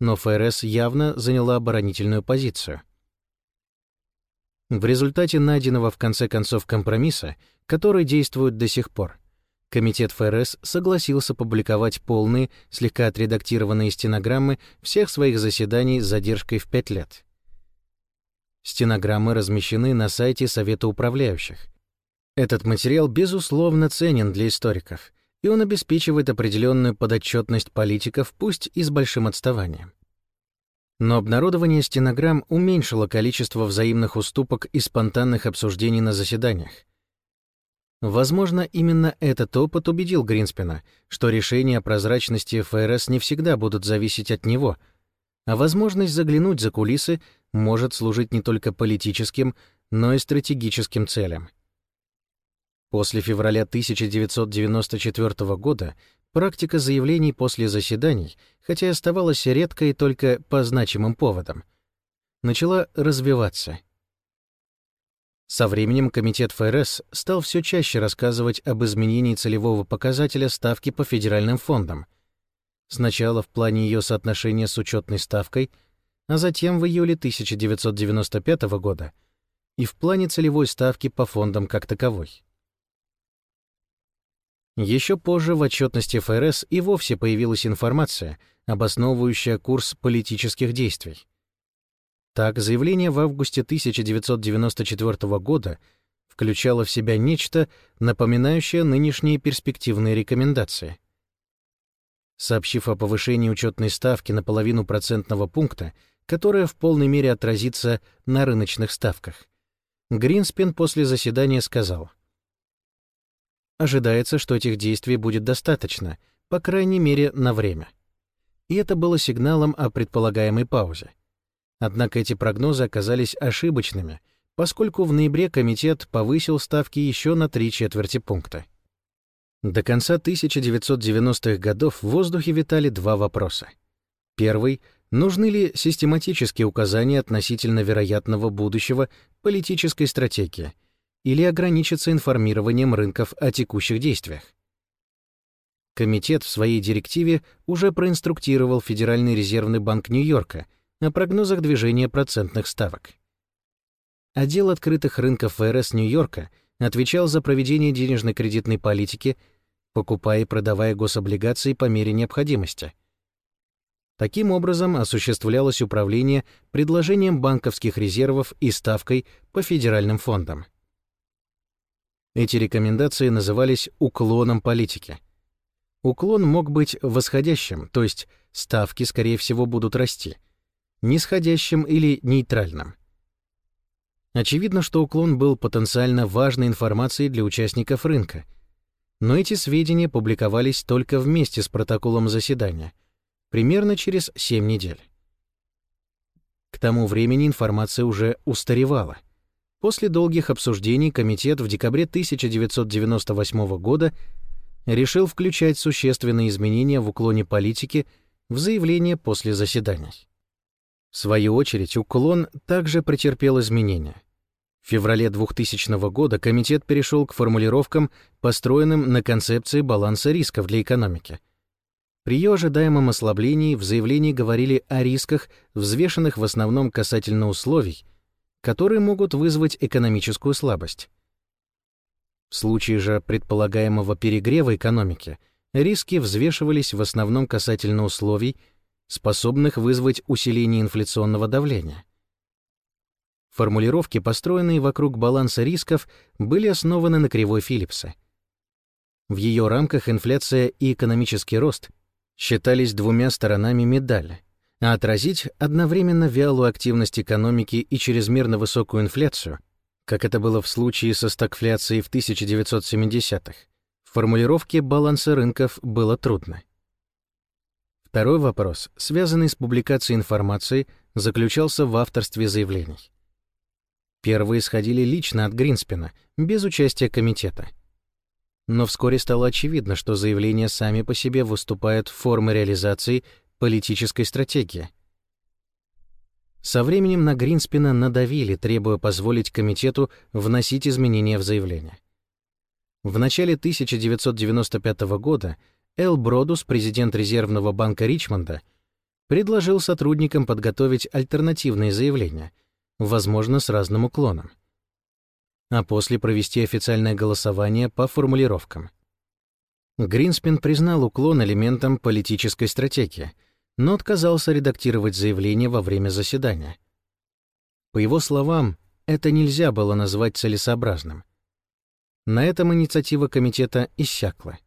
но ФРС явно заняла оборонительную позицию. В результате найденного в конце концов компромисса, который действует до сих пор, Комитет ФРС согласился публиковать полные, слегка отредактированные стенограммы всех своих заседаний с задержкой в пять лет. Стенограммы размещены на сайте Совета управляющих. Этот материал, безусловно, ценен для историков — и он обеспечивает определенную подотчетность политиков, пусть и с большим отставанием. Но обнародование стенограмм уменьшило количество взаимных уступок и спонтанных обсуждений на заседаниях. Возможно, именно этот опыт убедил Гринспена, что решения о прозрачности ФРС не всегда будут зависеть от него, а возможность заглянуть за кулисы может служить не только политическим, но и стратегическим целям. После февраля 1994 года практика заявлений после заседаний, хотя и оставалась редкой только по значимым поводам, начала развиваться. Со временем Комитет ФРС стал все чаще рассказывать об изменении целевого показателя ставки по федеральным фондам. Сначала в плане ее соотношения с учетной ставкой, а затем в июле 1995 года и в плане целевой ставки по фондам как таковой. Еще позже в отчетности ФРС и вовсе появилась информация, обосновывающая курс политических действий. Так, заявление в августе 1994 года включало в себя нечто, напоминающее нынешние перспективные рекомендации. Сообщив о повышении учетной ставки на половину процентного пункта, которая в полной мере отразится на рыночных ставках, Гринспен после заседания сказал — Ожидается, что этих действий будет достаточно, по крайней мере, на время. И это было сигналом о предполагаемой паузе. Однако эти прогнозы оказались ошибочными, поскольку в ноябре комитет повысил ставки еще на три четверти пункта. До конца 1990-х годов в воздухе витали два вопроса. Первый — нужны ли систематические указания относительно вероятного будущего политической стратегии — или ограничиться информированием рынков о текущих действиях. Комитет в своей директиве уже проинструктировал Федеральный резервный банк Нью-Йорка о прогнозах движения процентных ставок. Отдел открытых рынков ФРС Нью-Йорка отвечал за проведение денежно-кредитной политики, покупая и продавая гособлигации по мере необходимости. Таким образом осуществлялось управление предложением банковских резервов и ставкой по федеральным фондам. Эти рекомендации назывались уклоном политики. Уклон мог быть восходящим, то есть ставки, скорее всего, будут расти, нисходящим или нейтральным. Очевидно, что уклон был потенциально важной информацией для участников рынка, но эти сведения публиковались только вместе с протоколом заседания, примерно через 7 недель. К тому времени информация уже устаревала — После долгих обсуждений комитет в декабре 1998 года решил включать существенные изменения в уклоне политики в заявление после заседаний. В свою очередь, уклон также претерпел изменения. В феврале 2000 года комитет перешел к формулировкам, построенным на концепции баланса рисков для экономики. При ее ожидаемом ослаблении в заявлении говорили о рисках, взвешенных в основном касательно условий, которые могут вызвать экономическую слабость. В случае же предполагаемого перегрева экономики риски взвешивались в основном касательно условий, способных вызвать усиление инфляционного давления. Формулировки, построенные вокруг баланса рисков, были основаны на кривой Филлипса. В ее рамках инфляция и экономический рост считались двумя сторонами медали — а отразить одновременно вялую активность экономики и чрезмерно высокую инфляцию, как это было в случае со стагфляцией в 1970-х, в формулировке баланса рынков было трудно. Второй вопрос, связанный с публикацией информации, заключался в авторстве заявлений. Первые исходили лично от Гринспена, без участия комитета. Но вскоре стало очевидно, что заявления сами по себе выступают формой реализации политической стратегии. Со временем на Гринспена надавили, требуя позволить комитету вносить изменения в заявление. В начале 1995 года Эл Бродус, президент Резервного банка Ричмонда, предложил сотрудникам подготовить альтернативные заявления, возможно, с разным уклоном, а после провести официальное голосование по формулировкам. Гринспен признал уклон элементом политической стратегии — но отказался редактировать заявление во время заседания. По его словам, это нельзя было назвать целесообразным. На этом инициатива комитета иссякла.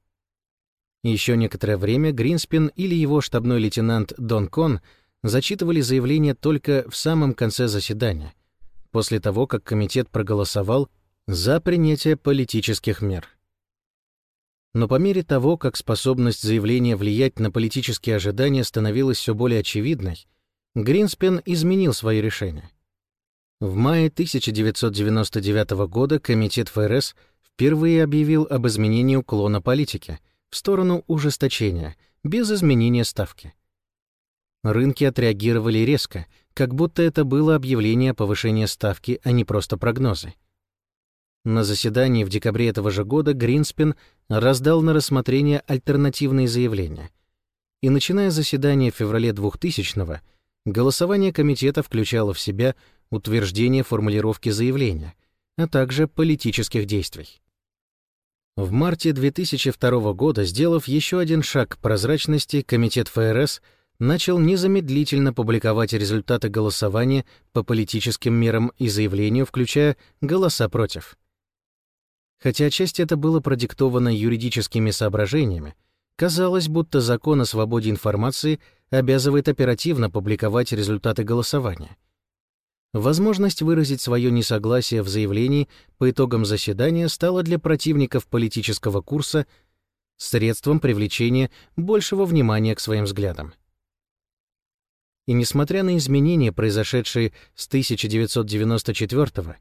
Еще некоторое время Гринспен или его штабной лейтенант Дон Кон зачитывали заявление только в самом конце заседания, после того, как комитет проголосовал за принятие политических мер. Но по мере того, как способность заявления влиять на политические ожидания становилась все более очевидной, Гринспен изменил свое решение. В мае 1999 года Комитет ФРС впервые объявил об изменении уклона политики в сторону ужесточения, без изменения ставки. Рынки отреагировали резко, как будто это было объявление о повышении ставки, а не просто прогнозы. На заседании в декабре этого же года Гринспен раздал на рассмотрение альтернативные заявления. И начиная заседание в феврале 2000-го, голосование комитета включало в себя утверждения формулировки заявления, а также политических действий. В марте 2002 года, сделав еще один шаг к прозрачности, Комитет ФРС начал незамедлительно публиковать результаты голосования по политическим мерам и заявлению, включая голоса против. Хотя отчасти это было продиктовано юридическими соображениями, казалось, будто закон о свободе информации обязывает оперативно публиковать результаты голосования. Возможность выразить свое несогласие в заявлении по итогам заседания стала для противников политического курса средством привлечения большего внимания к своим взглядам. И несмотря на изменения, произошедшие с 1994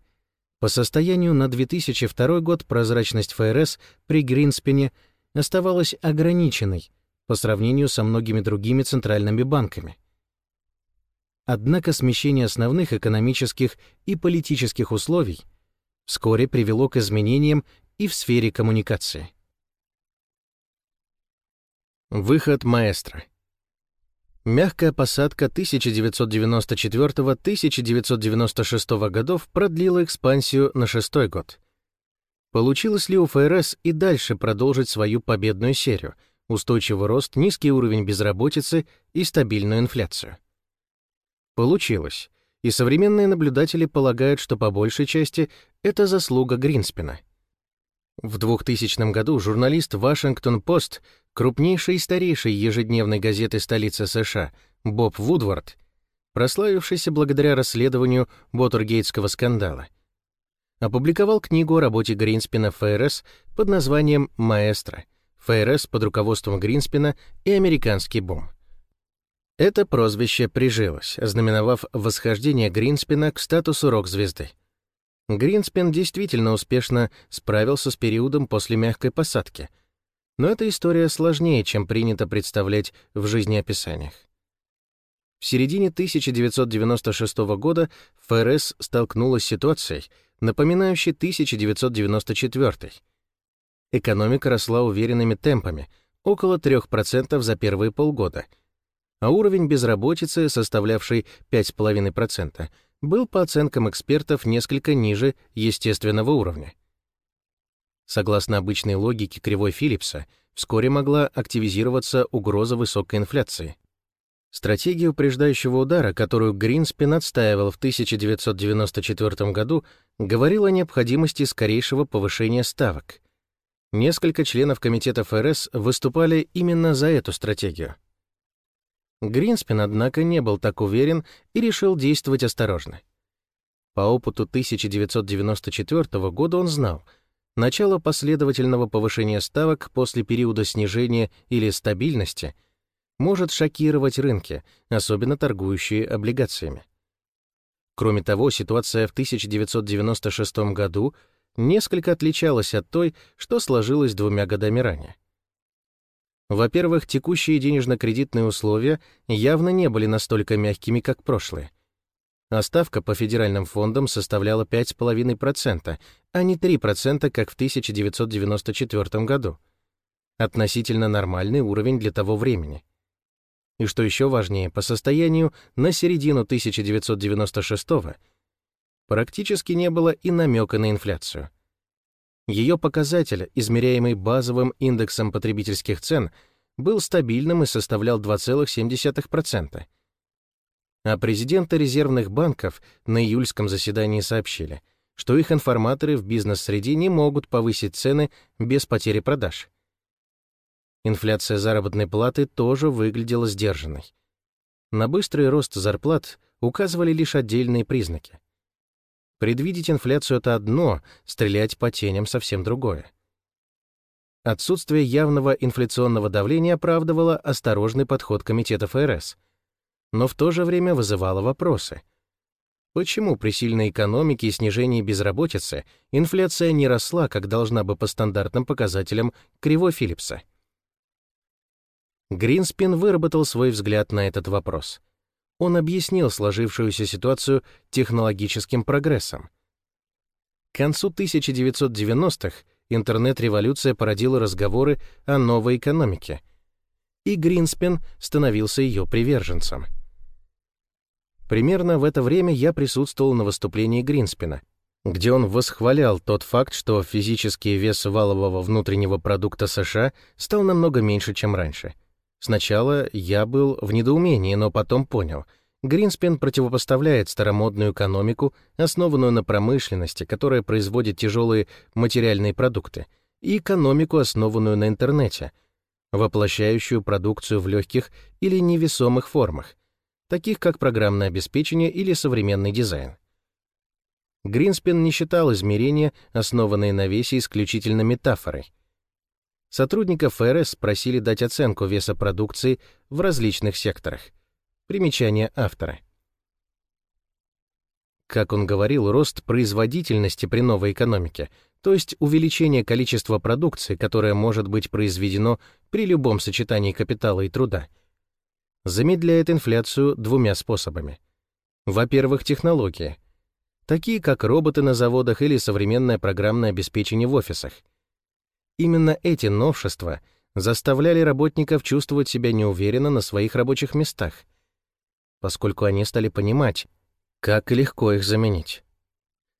по состоянию на 2002 год прозрачность ФРС при Гринспене оставалась ограниченной по сравнению со многими другими центральными банками. Однако смещение основных экономических и политических условий вскоре привело к изменениям и в сфере коммуникации. Выход маэстро. Мягкая посадка 1994-1996 годов продлила экспансию на шестой год. Получилось ли у ФРС и дальше продолжить свою победную серию, устойчивый рост, низкий уровень безработицы и стабильную инфляцию? Получилось, и современные наблюдатели полагают, что по большей части это заслуга Гринспена. В 2000 году журналист «Вашингтон-Пост» крупнейшей и старейшей ежедневной газеты столицы США Боб Вудвард, прославившийся благодаря расследованию Уотергейтского скандала, опубликовал книгу о работе Гринспена в ФРС под названием «Маэстро. ФРС под руководством Гринспена и американский бум». Это прозвище прижилось, ознаменовав восхождение Гринспена к статусу рок-звезды. Гринспен действительно успешно справился с периодом после мягкой посадки — но эта история сложнее, чем принято представлять в жизнеописаниях. В середине 1996 года ФРС столкнулась с ситуацией, напоминающей 1994. Экономика росла уверенными темпами, около 3% за первые полгода, а уровень безработицы, составлявший 5,5%, был по оценкам экспертов несколько ниже естественного уровня. Согласно обычной логике кривой Филлипса, вскоре могла активизироваться угроза высокой инфляции. Стратегия упреждающего удара, которую Гринспен отстаивал в 1994 году, говорила о необходимости скорейшего повышения ставок. Несколько членов комитета ФРС выступали именно за эту стратегию. Гринспен, однако, не был так уверен и решил действовать осторожно. По опыту 1994 года он знал — Начало последовательного повышения ставок после периода снижения или стабильности может шокировать рынки, особенно торгующие облигациями. Кроме того, ситуация в 1996 году несколько отличалась от той, что сложилась двумя годами ранее. Во-первых, текущие денежно-кредитные условия явно не были настолько мягкими, как прошлые — а ставка по федеральным фондам составляла 5,5%, а не 3%, как в 1994 году. Относительно нормальный уровень для того времени. И что еще важнее, по состоянию на середину 1996 практически не было и намека на инфляцию. Ее показатель, измеряемый базовым индексом потребительских цен, был стабильным и составлял 2,7%, а президенты резервных банков на июльском заседании сообщили, что их информаторы в бизнес-среде не могут повысить цены без потери продаж. Инфляция заработной платы тоже выглядела сдержанной. На быстрый рост зарплат указывали лишь отдельные признаки. Предвидеть инфляцию — это одно, стрелять по теням — совсем другое. Отсутствие явного инфляционного давления оправдывало осторожный подход Комитета ФРС — но в то же время вызывало вопросы. Почему при сильной экономике и снижении безработицы инфляция не росла, как должна бы по стандартным показателям кривой Филлипса? Гринспен выработал свой взгляд на этот вопрос. Он объяснил сложившуюся ситуацию технологическим прогрессом. К концу 1990-х интернет-революция породила разговоры о новой экономике, и Гринспен становился ее приверженцем — Примерно в это время я присутствовал на выступлении Гринспена, где он восхвалял тот факт, что физический вес валового внутреннего продукта США стал намного меньше, чем раньше. Сначала я был в недоумении, но потом понял — Гринспен противопоставляет старомодную экономику, основанную на промышленности, которая производит тяжелые материальные продукты, и экономику, основанную на интернете, воплощающую продукцию в легких или невесомых формах, таких как программное обеспечение или современный дизайн. Гринспен не считал измерения, основанные на весе, исключительно метафорой. Сотрудников ФРС просили дать оценку веса продукции в различных секторах — Примечание автора. Как он говорил, рост производительности при новой экономике, то есть увеличение количества продукции, которая может быть произведено при любом сочетании капитала и труда, замедляет инфляцию двумя способами. Во-первых, технологии, такие как роботы на заводах или современное программное обеспечение в офисах. Именно эти новшества заставляли работников чувствовать себя неуверенно на своих рабочих местах — поскольку они стали понимать, как легко их заменить.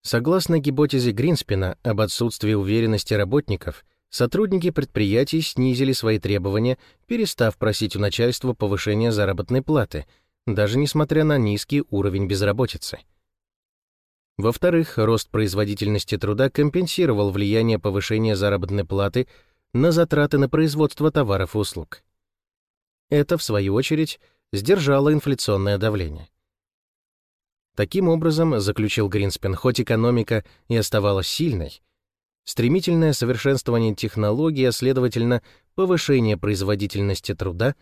Согласно гипотезе Гринспена об отсутствии уверенности работников, сотрудники предприятий снизили свои требования, перестав просить у начальства повышения заработной платы, даже несмотря на низкий уровень безработицы. Во-вторых, рост производительности труда компенсировал влияние повышения заработной платы на затраты на производство товаров и услуг. Это, в свою очередь, сдержало инфляционное давление. Таким образом, заключил Гринспен, хоть экономика и оставалась сильной, стремительное совершенствование технологий, а следовательно, повышение производительности труда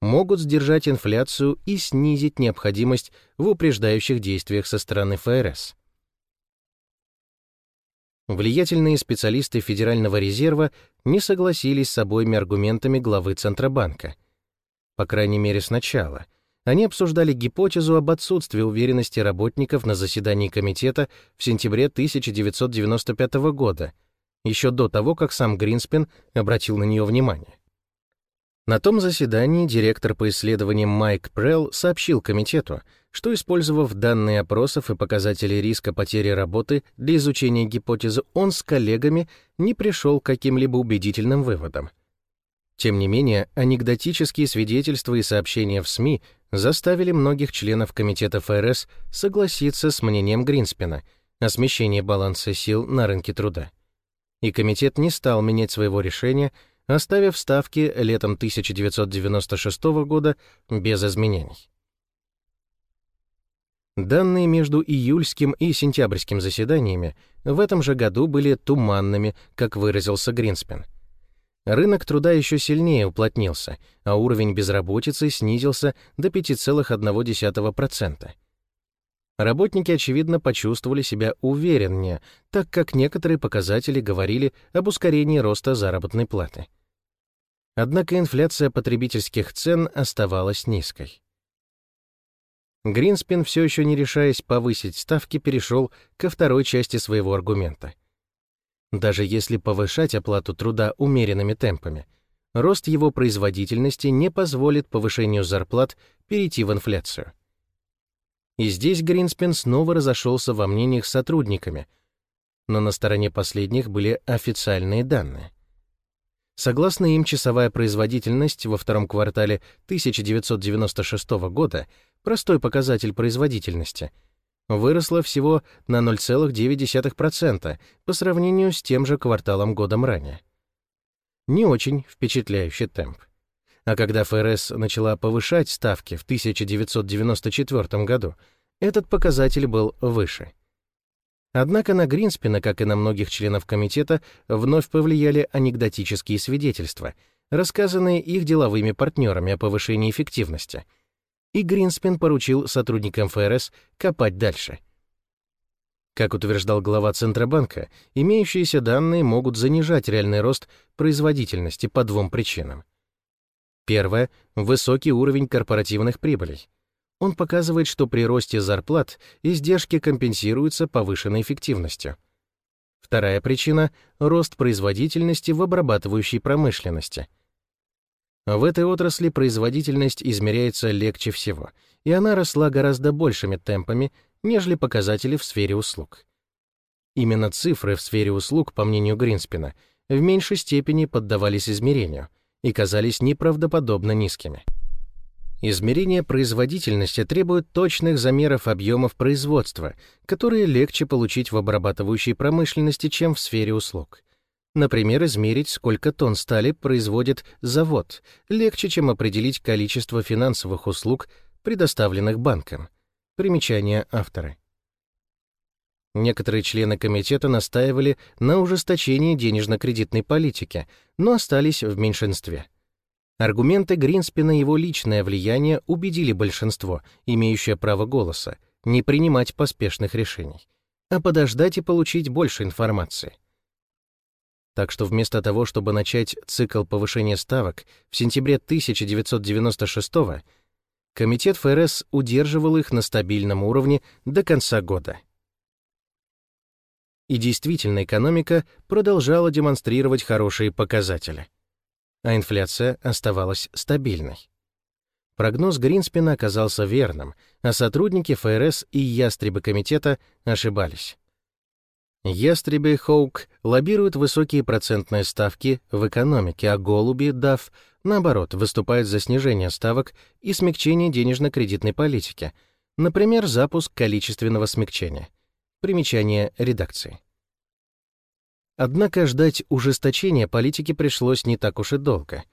могут сдержать инфляцию и снизить необходимость в упреждающих действиях со стороны ФРС. Влиятельные специалисты Федерального резерва не согласились с обоими аргументами главы Центробанка — по крайней мере сначала, они обсуждали гипотезу об отсутствии уверенности работников на заседании комитета в сентябре 1995 года, еще до того, как сам Гринспен обратил на нее внимание. На том заседании директор по исследованиям Майк Прелл сообщил комитету, что, использовав данные опросов и показатели риска потери работы для изучения гипотезы, он с коллегами не пришел к каким-либо убедительным выводам — тем не менее, анекдотические свидетельства и сообщения в СМИ заставили многих членов Комитета ФРС согласиться с мнением Гринспена о смещении баланса сил на рынке труда. И комитет не стал менять своего решения, оставив ставки летом 1996 года без изменений. Данные между июльским и сентябрьским заседаниями в этом же году были туманными, как выразился Гринспен — Рынок труда еще сильнее уплотнился, а уровень безработицы снизился до 5,1%. Работники, очевидно, почувствовали себя увереннее, так как некоторые показатели говорили об ускорении роста заработной платы. Однако инфляция потребительских цен оставалась низкой. Гринспен, все еще не решаясь повысить ставки, перешел ко второй части своего аргумента — даже если повышать оплату труда умеренными темпами, рост его производительности не позволит повышению зарплат перейти в инфляцию. И здесь Гринспен снова разошелся во мнениях с сотрудниками, но на стороне последних были официальные данные. Согласно им, часовая производительность во втором квартале 1996 года, простой показатель производительности — выросла всего на 0,9% по сравнению с тем же кварталом годом ранее. Не очень впечатляющий темп. А когда ФРС начала повышать ставки в 1994 году, этот показатель был выше. Однако на Гринспена, как и на многих членов комитета, вновь повлияли анекдотические свидетельства, рассказанные их деловыми партнерами о повышении эффективности — и Гринспен поручил сотрудникам ФРС копать дальше. Как утверждал глава Центробанка, имеющиеся данные могут занижать реальный рост производительности по двум причинам. Первое — высокий уровень корпоративных прибылей. Он показывает, что при росте зарплат издержки компенсируются повышенной эффективностью. Вторая причина — рост производительности в обрабатывающей промышленности — В этой отрасли производительность измеряется легче всего, и она росла гораздо большими темпами, нежели показатели в сфере услуг. Именно цифры в сфере услуг, по мнению Гринспена, в меньшей степени поддавались измерению и казались неправдоподобно низкими. Измерение производительности требует точных замеров объемов производства, которые легче получить в обрабатывающей промышленности, чем в сфере услуг. Например, измерить, сколько тонн стали производит завод, легче, чем определить количество финансовых услуг, предоставленных банком. Примечание автора. Некоторые члены комитета настаивали на ужесточении денежно-кредитной политики, но остались в меньшинстве. Аргументы Гринспена и его личное влияние убедили большинство, имеющее право голоса, не принимать поспешных решений, а подождать и получить больше информации. Так что вместо того, чтобы начать цикл повышения ставок в сентябре 1996 года, Комитет ФРС удерживал их на стабильном уровне до конца года. И действительно, экономика продолжала демонстрировать хорошие показатели, а инфляция оставалась стабильной. Прогноз Гринспена оказался верным, а сотрудники ФРС и ястребы комитета ошибались. Ястребы Хоук лоббируют высокие процентные ставки в экономике, а голуби, ДАФ, наоборот, выступают за снижение ставок и смягчение денежно-кредитной политики, например, запуск количественного смягчения. Примечание редакции. Однако ждать ужесточения политики пришлось не так уж и долго.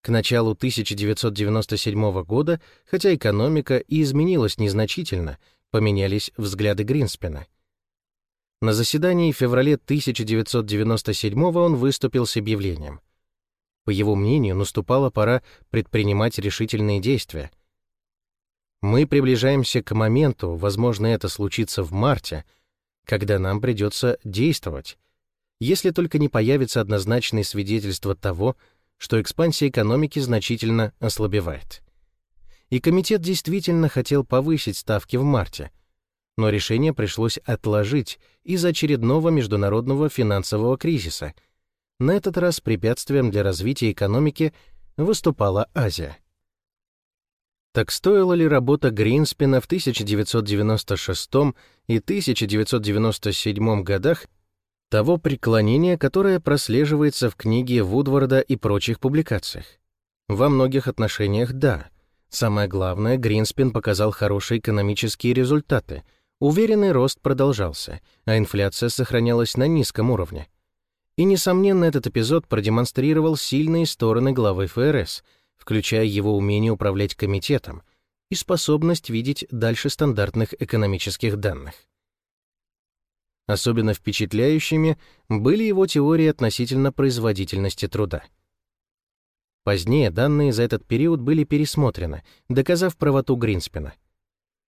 К началу 1997 года, хотя экономика и изменилась незначительно, поменялись взгляды Гринспена — на заседании в феврале 1997 он выступил с объявлением. По его мнению, наступала пора предпринимать решительные действия. Мы приближаемся к моменту, возможно, это случится в марте, когда нам придется действовать, если только не появится однозначное свидетельство того, что экспансия экономики значительно ослабевает. И комитет действительно хотел повысить ставки в марте — но решение пришлось отложить из-за очередного международного финансового кризиса. На этот раз препятствием для развития экономики выступала Азия. Так стоила ли работа Гринспена в 1996 и 1997 годах того преклонения, которое прослеживается в книге Вудварда и прочих публикациях? Во многих отношениях да. Самое главное, Гринспен показал хорошие экономические результаты — Уверенный рост продолжался, а инфляция сохранялась на низком уровне. И, несомненно, этот эпизод продемонстрировал сильные стороны главы ФРС, включая его умение управлять комитетом и способность видеть дальше стандартных экономических данных. Особенно впечатляющими были его теории относительно производительности труда. Позднее данные за этот период были пересмотрены, доказав правоту Гринспена —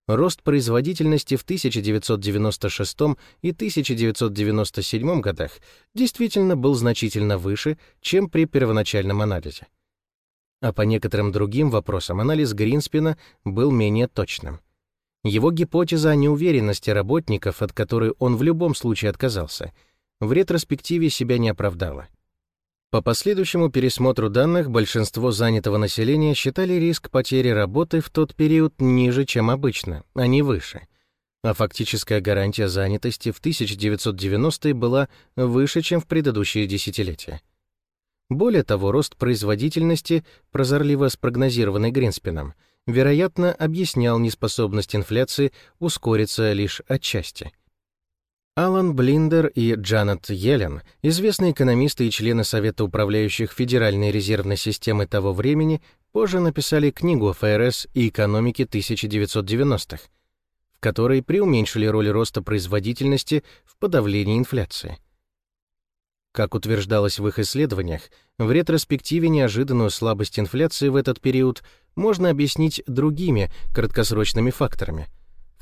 Рост производительности в 1996 и 1997 годах действительно был значительно выше, чем при первоначальном анализе. А по некоторым другим вопросам анализ Гринспена был менее точным. Его гипотеза о неуверенности работников, от которой он в любом случае отказался, в ретроспективе себя не оправдала. По последующему пересмотру данных большинство занятого населения считали риск потери работы в тот период ниже, чем обычно, а не выше. А фактическая гарантия занятости в 1990-е была выше, чем в предыдущие десятилетия. Более того, рост производительности, прозорливо спрогнозированный Гринспеном, вероятно, объяснял неспособность инфляции ускориться лишь отчасти. Алан Блиндер и Джанет Йеллен, известные экономисты и члены Совета управляющих Федеральной резервной системы того времени, позже написали книгу ФРС и экономики 1990-х, в которой преуменьшили роль роста производительности в подавлении инфляции. Как утверждалось в их исследованиях, в ретроспективе неожиданную слабость инфляции в этот период можно объяснить другими краткосрочными факторами —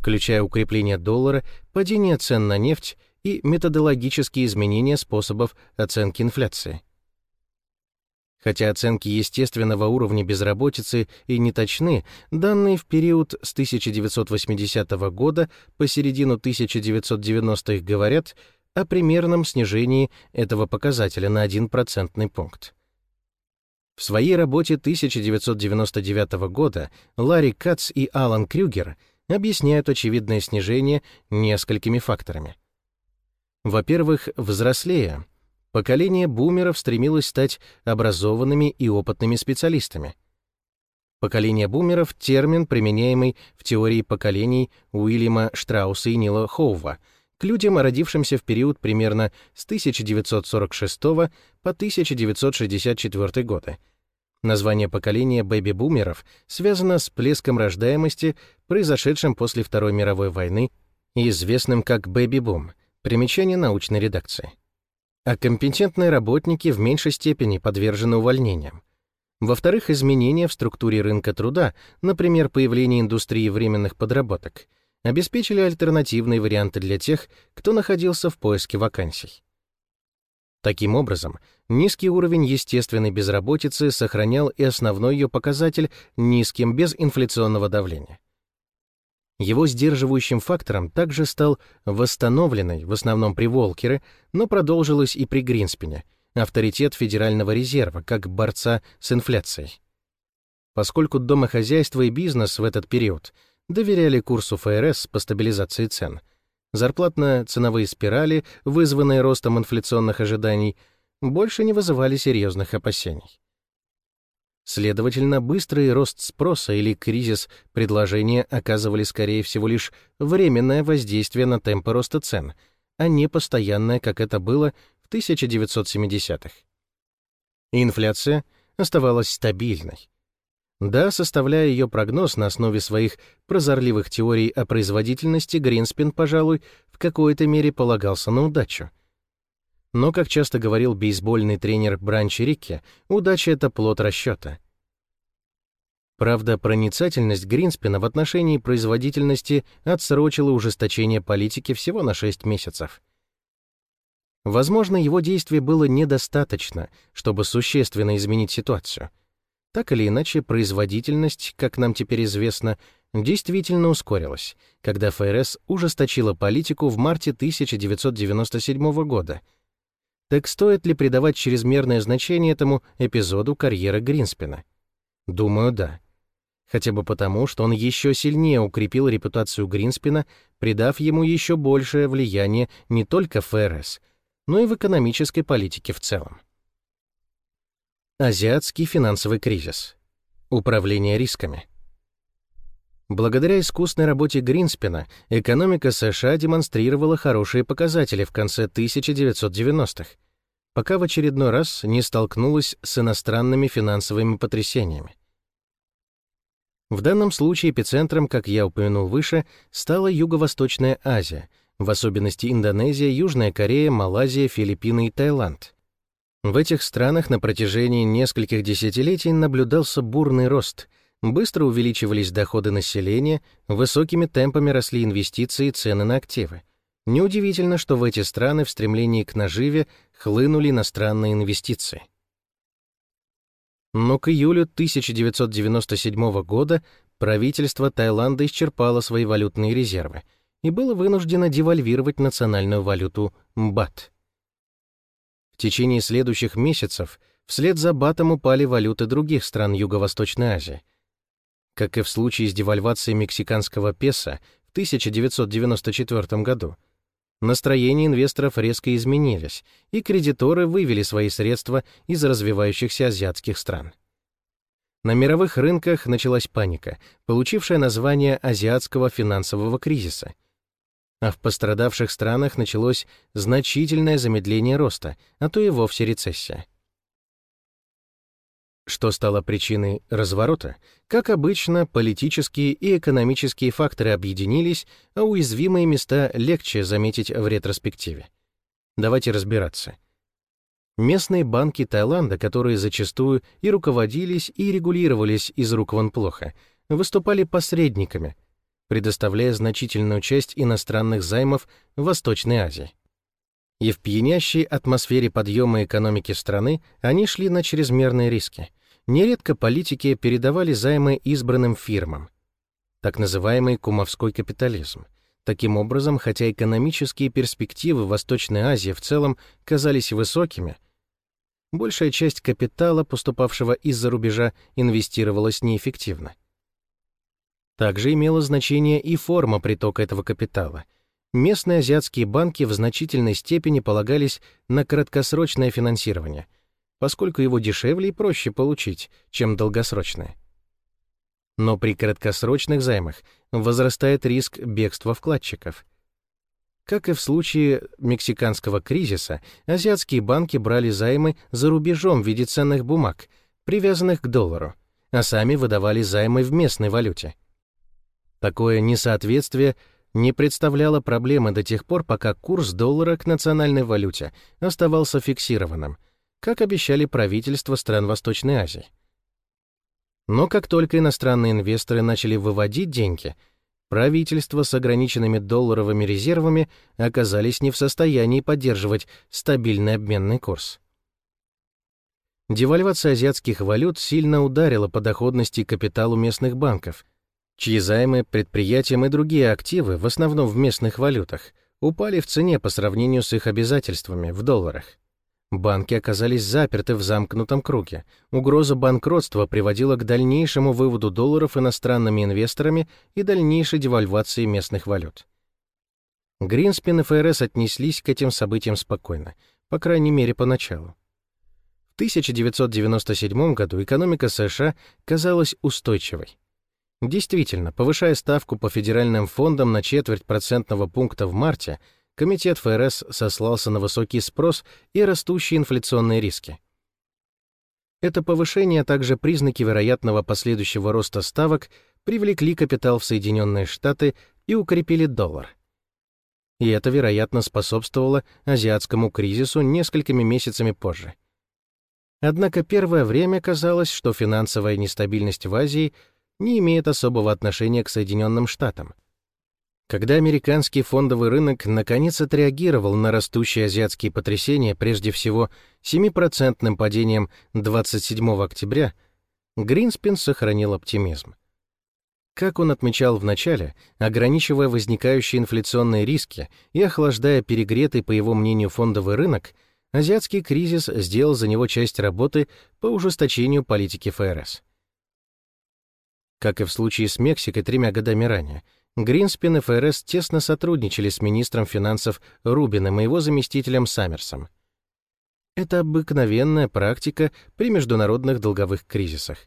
включая укрепление доллара, падение цен на нефть и методологические изменения способов оценки инфляции. Хотя оценки естественного уровня безработицы и не точны, данные в период с 1980 года по середину 1990-х говорят о примерном снижении этого показателя на 1 процентный пункт. В своей работе 1999 года Ларри Кац и Алан Крюгер объясняют очевидное снижение несколькими факторами. Во-первых, взрослея, поколение бумеров стремилось стать образованными и опытными специалистами. Поколение бумеров — термин, применяемый в теории поколений Уильяма Штрауса и Нила Хоува — к людям, родившимся в период примерно с 1946 по 1964 годы. Название поколения бэби-бумеров связано с плеском рождаемости, произошедшим после Второй мировой войны и известным как бэби-бум, примечание научной редакции. А компетентные работники в меньшей степени подвержены увольнениям. Во-вторых, изменения в структуре рынка труда, например, появление индустрии временных подработок, обеспечили альтернативные варианты для тех, кто находился в поиске вакансий. Таким образом, низкий уровень естественной безработицы сохранял и основной ее показатель низким без инфляционного давления. Его сдерживающим фактором также стал восстановленный, в основном при Волкере, но продолжилось и при Гринспене, авторитет Федерального резерва как борца с инфляцией. Поскольку домохозяйство и бизнес в этот период доверяли курсу ФРС по стабилизации цен. Зарплатно-ценовые спирали, вызванные ростом инфляционных ожиданий, больше не вызывали серьезных опасений. Следовательно, быстрый рост спроса или кризис предложения оказывали, скорее всего, лишь временное воздействие на темпы роста цен, а не постоянное, как это было в 1970-х. Инфляция оставалась стабильной, да, составляя ее прогноз на основе своих прозорливых теорий о производительности, Гринспен, пожалуй, в какой-то мере полагался на удачу. Но, как часто говорил бейсбольный тренер Бранчи Рикки, удача — это плод расчета. Правда, проницательность Гринспена в отношении производительности отсрочила ужесточение политики всего на 6 месяцев. Возможно, его действий было недостаточно, чтобы существенно изменить ситуацию — так или иначе, производительность, как нам теперь известно, действительно ускорилась, когда ФРС ужесточила политику в марте 1997 года. Так стоит ли придавать чрезмерное значение этому эпизоду карьеры Гринспена? Думаю, да. Хотя бы потому, что он еще сильнее укрепил репутацию Гринспена, придав ему еще большее влияние не только в ФРС, но и в экономической политике в целом. Азиатский финансовый кризис. Управление рисками. Благодаря искусной работе Гринспена экономика США демонстрировала хорошие показатели в конце 1990-х, пока в очередной раз не столкнулась с иностранными финансовыми потрясениями. В данном случае эпицентром, как я упомянул выше, стала Юго-Восточная Азия, в особенности Индонезия, Южная Корея, Малайзия, Филиппины и Таиланд — в этих странах на протяжении нескольких десятилетий наблюдался бурный рост, быстро увеличивались доходы населения, высокими темпами росли инвестиции и цены на активы. Неудивительно, что в эти страны в стремлении к наживе хлынули иностранные инвестиции. Но к июлю 1997 года правительство Таиланда исчерпало свои валютные резервы и было вынуждено девальвировать национальную валюту бат. В течение следующих месяцев вслед за батом упали валюты других стран Юго-Восточной Азии. Как и в случае с девальвацией мексиканского песо в 1994 году, настроения инвесторов резко изменились, и кредиторы вывели свои средства из развивающихся азиатских стран. На мировых рынках началась паника, получившая название азиатского финансового кризиса — а в пострадавших странах началось значительное замедление роста, а то и вовсе рецессия. Что стало причиной разворота? Как обычно, политические и экономические факторы объединились, а уязвимые места легче заметить в ретроспективе. Давайте разбираться. Местные банки Таиланда, которые зачастую и руководились, и регулировались из рук вон плохо, выступали посредниками — предоставляя значительную часть иностранных займов в Восточной Азии. И в пьянящей атмосфере подъема экономики страны они шли на чрезмерные риски. Нередко политики передавали займы избранным фирмам. Так называемый кумовской капитализм. Таким образом, хотя экономические перспективы Восточной Азии в целом казались высокими, большая часть капитала, поступавшего из-за рубежа, инвестировалась неэффективно. Также имело значение и форма притока этого капитала. Местные азиатские банки в значительной степени полагались на краткосрочное финансирование, поскольку его дешевле и проще получить, чем долгосрочное. Но при краткосрочных займах возрастает риск бегства вкладчиков — как и в случае мексиканского кризиса, азиатские банки брали займы за рубежом в виде ценных бумаг, привязанных к доллару, а сами выдавали займы в местной валюте. Такое несоответствие не представляло проблемы до тех пор, пока курс доллара к национальной валюте оставался фиксированным, как обещали правительства стран Восточной Азии. Но как только иностранные инвесторы начали выводить деньги — правительства с ограниченными долларовыми резервами оказались не в состоянии поддерживать стабильный обменный курс. Девальвация азиатских валют сильно ударила по доходности капиталу местных банков, чьи займы предприятиям и другие активы, в основном в местных валютах, упали в цене по сравнению с их обязательствами в долларах. Банки оказались заперты в замкнутом круге. Угроза банкротства приводила к дальнейшему выводу долларов иностранными инвесторами и дальнейшей девальвации местных валют. Гринспен и ФРС отнеслись к этим событиям спокойно, по крайней мере, поначалу. В 1997 году экономика США казалась устойчивой. Действительно, повышая ставку по федеральным фондам на четверть процентного пункта в марте — Комитет ФРС сослался на высокий спрос и растущие инфляционные риски. Это повышение, а также признаки вероятного последующего роста ставок привлекли капитал в Соединенные Штаты и укрепили доллар. И это, вероятно, способствовало азиатскому кризису несколькими месяцами позже. Однако первое время казалось, что финансовая нестабильность в Азии не имеет особого отношения к Соединенным Штатам — когда американский фондовый рынок наконец отреагировал на растущие азиатские потрясения, прежде всего 7% падением 27 октября, Гринспен сохранил оптимизм. Как он отмечал в начале, ограничивая возникающие инфляционные риски и охлаждая перегретый, по его мнению, фондовый рынок, азиатский кризис сделал за него часть работы по ужесточению политики ФРС. Как и в случае с Мексикой тремя годами ранее, Гринспен и ФРС тесно сотрудничали с министром финансов Рубином и его заместителем Саммерсом. Это обыкновенная практика при международных долговых кризисах.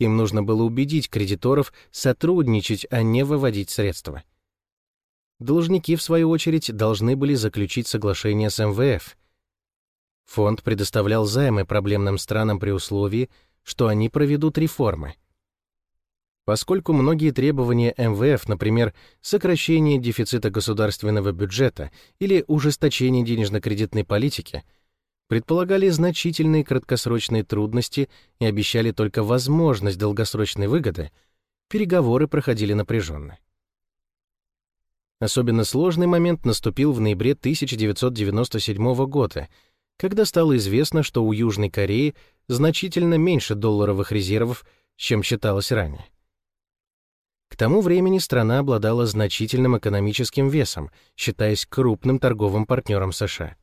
Им нужно было убедить кредиторов сотрудничать, а не выводить средства. Должники, в свою очередь, должны были заключить соглашение с МВФ. Фонд предоставлял займы проблемным странам при условии, что они проведут реформы — поскольку многие требования МВФ, например, сокращение дефицита государственного бюджета или ужесточение денежно-кредитной политики, предполагали значительные краткосрочные трудности и обещали только возможность долгосрочной выгоды, переговоры проходили напряженно. Особенно сложный момент наступил в ноябре 1997 года, когда стало известно, что у Южной Кореи значительно меньше долларовых резервов, чем считалось ранее. К тому времени страна обладала значительным экономическим весом, считаясь крупным торговым партнером США.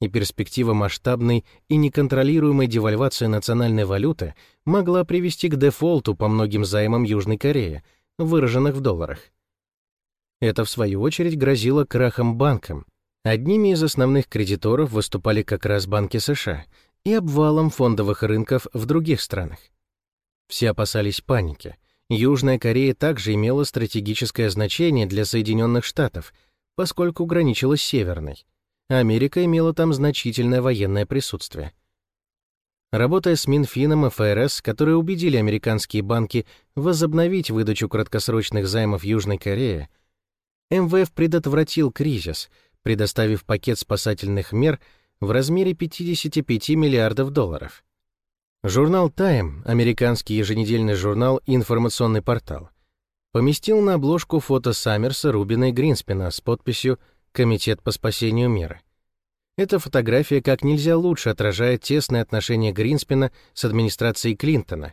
И перспектива масштабной и неконтролируемой девальвации национальной валюты могла привести к дефолту по многим займам Южной Кореи, выраженных в долларах. Это, в свою очередь, грозило крахом банкам. Одними из основных кредиторов выступали как раз банки США и обвалом фондовых рынков в других странах. Все опасались паники — Южная Корея также имела стратегическое значение для Соединенных Штатов, поскольку граничила с Северной. Америка имела там значительное военное присутствие. Работая с Минфином и ФРС, которые убедили американские банки возобновить выдачу краткосрочных займов Южной Корее, МВФ предотвратил кризис, предоставив пакет спасательных мер в размере 55 миллиардов долларов. Журнал Time, американский еженедельный журнал и информационный портал, поместил на обложку фото Саммерса, Рубина и Гринспена с подписью «Комитет по спасению мира». Эта фотография как нельзя лучше отражает тесные отношения Гринспена с администрацией Клинтона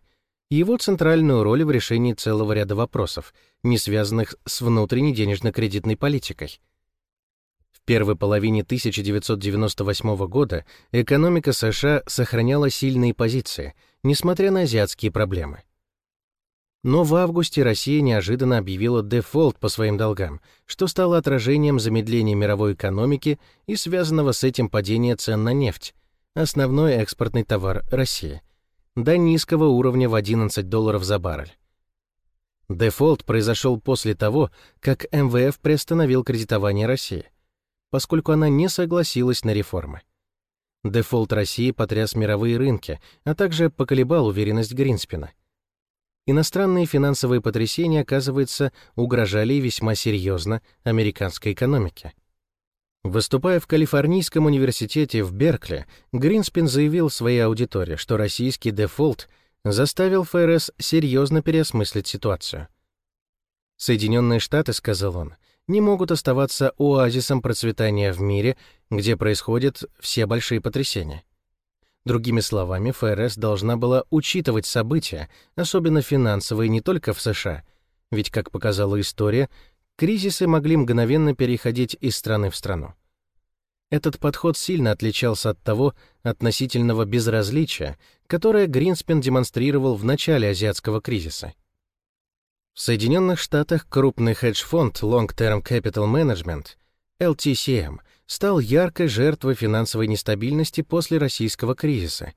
и его центральную роль в решении целого ряда вопросов, не связанных с внутренней денежно-кредитной политикой. Первой половине 1998 года экономика США сохраняла сильные позиции, несмотря на азиатские проблемы. Но в августе Россия неожиданно объявила дефолт по своим долгам, что стало отражением замедления мировой экономики и связанного с этим падения цен на нефть, основной экспортный товар России, до низкого уровня в 11 долларов за баррель. Дефолт произошел после того, как МВФ приостановил кредитование России, поскольку она не согласилась на реформы. Дефолт России потряс мировые рынки, а также поколебал уверенность Гринспена. Иностранные финансовые потрясения, оказывается, угрожали весьма серьезно американской экономике. Выступая в Калифорнийском университете в Беркли, Гринспен заявил своей аудитории, что российский дефолт заставил ФРС серьезно переосмыслить ситуацию. Соединенные Штаты, сказал он, не могут оставаться оазисом процветания в мире, где происходят все большие потрясения. Другими словами, ФРС должна была учитывать события, особенно финансовые, не только в США, ведь, как показала история, кризисы могли мгновенно переходить из страны в страну. Этот подход сильно отличался от того относительного безразличия, которое Гринспен демонстрировал в начале азиатского кризиса. В Соединенных Штатах крупный хедж-фонд Long Term Capital Management, LTCM, стал яркой жертвой финансовой нестабильности после российского кризиса.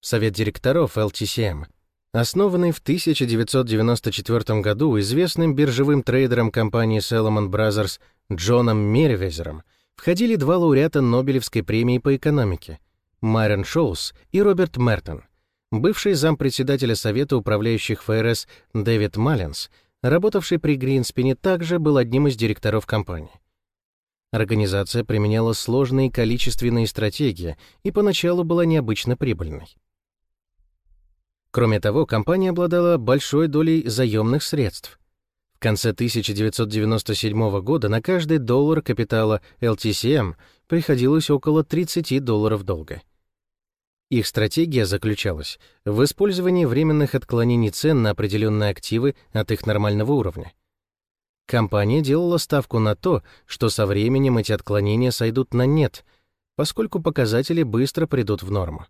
Совет директоров LTCM, основанный в 1994 году известным биржевым трейдером компании Salomon Brothers Джоном Меривезером, входили два лауреата Нобелевской премии по экономике — Майрон Шоус и Роберт Мертон. Бывший зампредседателя Совета управляющих ФРС Дэвид Маллинс, работавший при Гринспене, также был одним из директоров компании. Организация применяла сложные количественные стратегии и поначалу была необычно прибыльной. Кроме того, компания обладала большой долей заемных средств. В конце 1997 года на каждый доллар капитала LTCM приходилось около 30 долларов долга. Их стратегия заключалась в использовании временных отклонений цен на определенные активы от их нормального уровня. Компания делала ставку на то, что со временем эти отклонения сойдут на нет, поскольку показатели быстро придут в норму.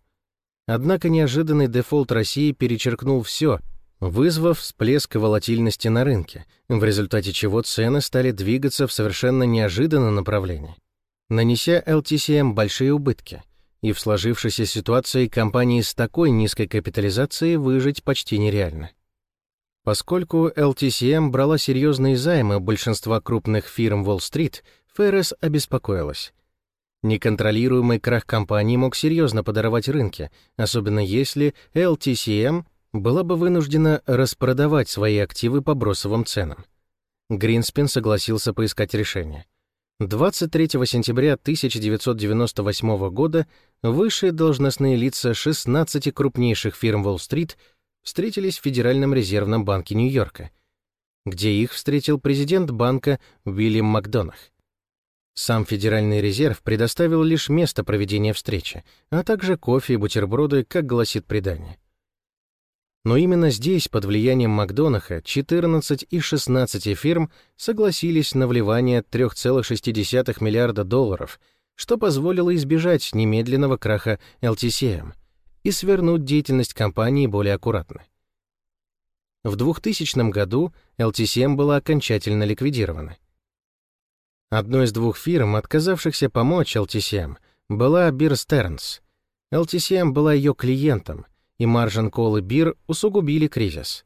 Однако неожиданный дефолт России перечеркнул все, вызвав всплеск волатильности на рынке, в результате чего цены стали двигаться в совершенно неожиданном направлении, нанеся LTCM большие убытки, и в сложившейся ситуации компании с такой низкой капитализацией выжить почти нереально. Поскольку LTCM брала серьезные займы большинства крупных фирм Уолл-стрит, ФРС обеспокоилась. Неконтролируемый крах компании мог серьезно подорвать рынки, особенно если LTCM была бы вынуждена распродавать свои активы по бросовым ценам. Гринспен согласился поискать решение. 23 сентября 1998 года высшие должностные лица 16 крупнейших фирм Уолл-стрит – встретились в Федеральном резервном банке Нью-Йорка, где их встретил президент банка Уильям Макдонах. Сам Федеральный резерв предоставил лишь место проведения встречи, а также кофе и бутерброды, как гласит предание. Но именно здесь, под влиянием Макдонаха, 14 из 16 фирм согласились на вливание 3,6 миллиарда долларов, что позволило избежать немедленного краха LTCM — и свернуть деятельность компании более аккуратно. В 2000 году LTCM была окончательно ликвидирована. Одной из двух фирм, отказавшихся помочь LTCM, была Beer Stearns. LTCM была ее клиентом, и Call и Beer усугубили кризис.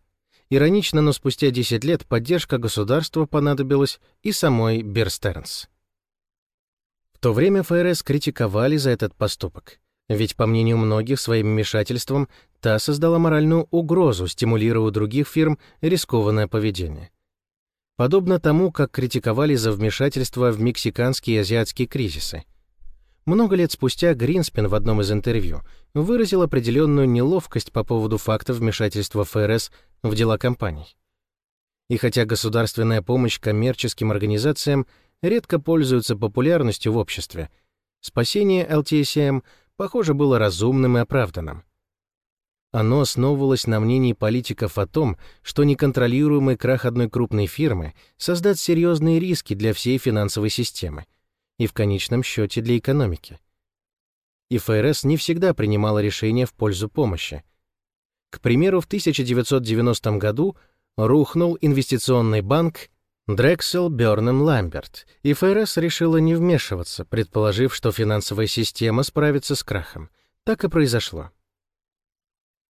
Иронично, но спустя 10 лет поддержка государства понадобилась и самой Stearns. В то время ФРС критиковали за этот поступок. Ведь, по мнению многих, своим вмешательством та создала моральную угрозу, стимулируя у других фирм рискованное поведение. Подобно тому, как критиковали за вмешательство в мексиканские и азиатские кризисы. Много лет спустя Гринспен в одном из интервью выразил определенную неловкость по поводу факта вмешательства ФРС в дела компаний. И хотя государственная помощь коммерческим организациям редко пользуется популярностью в обществе, спасение LTSM похоже, было разумным и оправданным. Оно основывалось на мнении политиков о том, что неконтролируемый крах одной крупной фирмы создаст серьезные риски для всей финансовой системы, и в конечном счете для экономики. И ФРС не всегда принимала решения в пользу помощи. К примеру, в 1990 году рухнул инвестиционный банк Дрексел Бёрнем Ламберт, и ФРС решила не вмешиваться, предположив, что финансовая система справится с крахом. Так и произошло.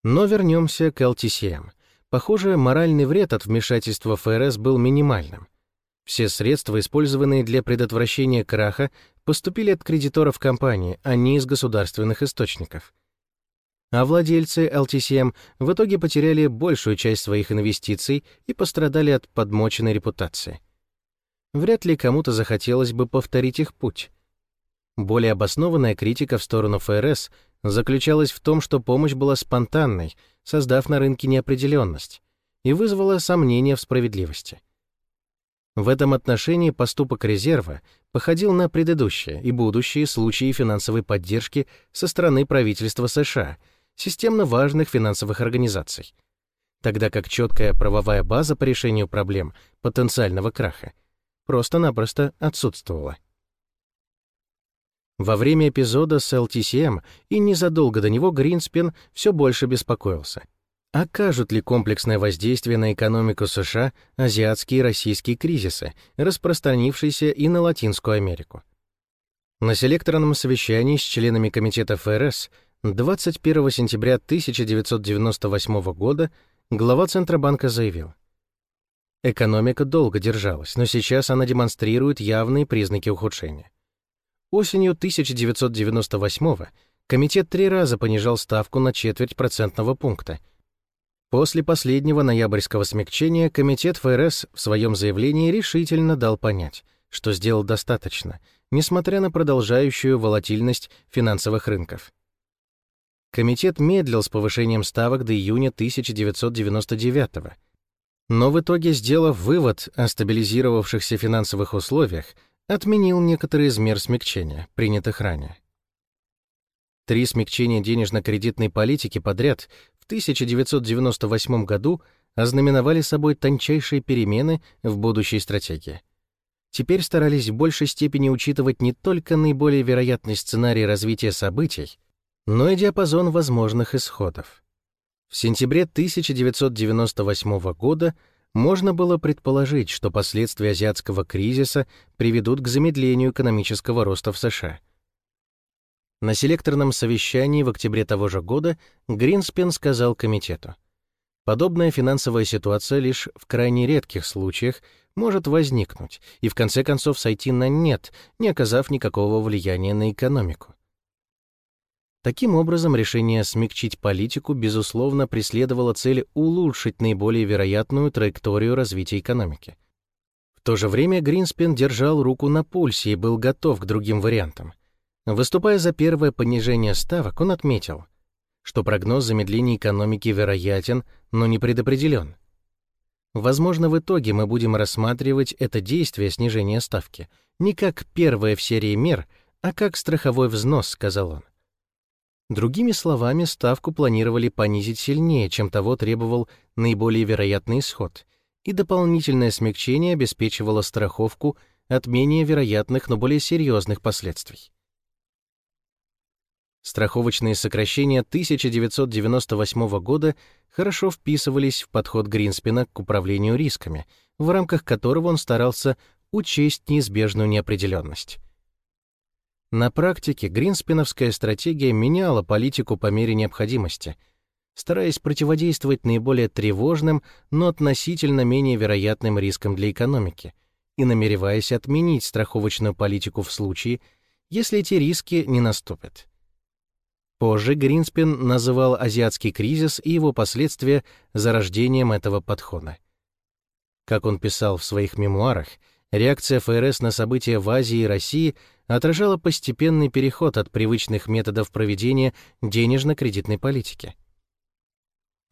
Но вернемся к LTCM. Похоже, моральный вред от вмешательства ФРС был минимальным. Все средства, использованные для предотвращения краха, поступили от кредиторов компании, а не из государственных источников. А владельцы LTCM в итоге потеряли большую часть своих инвестиций и пострадали от подмоченной репутации. Вряд ли кому-то захотелось бы повторить их путь. Более обоснованная критика в сторону ФРС заключалась в том, что помощь была спонтанной, создав на рынке неопределенность, и вызвала сомнения в справедливости. В этом отношении поступок резерва походил на предыдущие и будущие случаи финансовой поддержки со стороны правительства США, системно важных финансовых организаций, тогда как четкая правовая база по решению проблем потенциального краха просто-напросто отсутствовала. Во время эпизода с LTCM и незадолго до него Гринспен все больше беспокоился — Окажут ли комплексное воздействие на экономику США азиатские и российские кризисы, распространившиеся и на Латинскую Америку? На селекторном совещании с членами Комитета ФРС 21 сентября 1998 года глава Центробанка заявил, Экономика долго держалась, но сейчас она демонстрирует явные признаки ухудшения. Осенью 1998 комитет три раза понижал ставку на четверть процентного пункта — После последнего ноябрьского смягчения Комитет ФРС в своем заявлении решительно дал понять, что сделал достаточно, несмотря на продолжающую волатильность финансовых рынков. Комитет медлил с повышением ставок до июня 1999 года, но в итоге, сделав вывод о стабилизировавшихся финансовых условиях, отменил некоторые из мер смягчения, принятых ранее. Три смягчения денежно-кредитной политики подряд в 1998 году ознаменовали собой тончайшие перемены в будущей стратегии. Теперь старались в большей степени учитывать не только наиболее вероятный сценарий развития событий, но и диапазон возможных исходов. В сентябре 1998 года можно было предположить, что последствия азиатского кризиса приведут к замедлению экономического роста в США — на селекторном совещании в октябре того же года Гринспен сказал комитету, подобная финансовая ситуация лишь в крайне редких случаях может возникнуть и в конце концов сойти на нет, не оказав никакого влияния на экономику. Таким образом, решение смягчить политику, безусловно, преследовало цель улучшить наиболее вероятную траекторию развития экономики. В то же время Гринспен держал руку на пульсе и был готов к другим вариантам — Выступая за первое понижение ставок, он отметил, что прогноз замедления экономики вероятен, но не предопределен. Возможно, в итоге мы будем рассматривать это действие снижения ставки не как первое в серии мер, а как страховой взнос, сказал он. Другими словами, ставку планировали понизить сильнее, чем того требовал наиболее вероятный исход, и дополнительное смягчение обеспечивало страховку от менее вероятных, но более серьезных последствий. Страховочные сокращения 1998 года хорошо вписывались в подход Гринспена к управлению рисками, в рамках которого он старался учесть неизбежную неопределенность. На практике гринспеновская стратегия меняла политику по мере необходимости, стараясь противодействовать наиболее тревожным, но относительно менее вероятным рискам для экономики и намереваясь отменить страховочную политику в случае, если эти риски не наступят. Позже Гринспен называл азиатский кризис и его последствия зарождением этого подхода. Как он писал в своих мемуарах, реакция ФРС на события в Азии и России отражала постепенный переход от привычных методов проведения денежно-кредитной политики.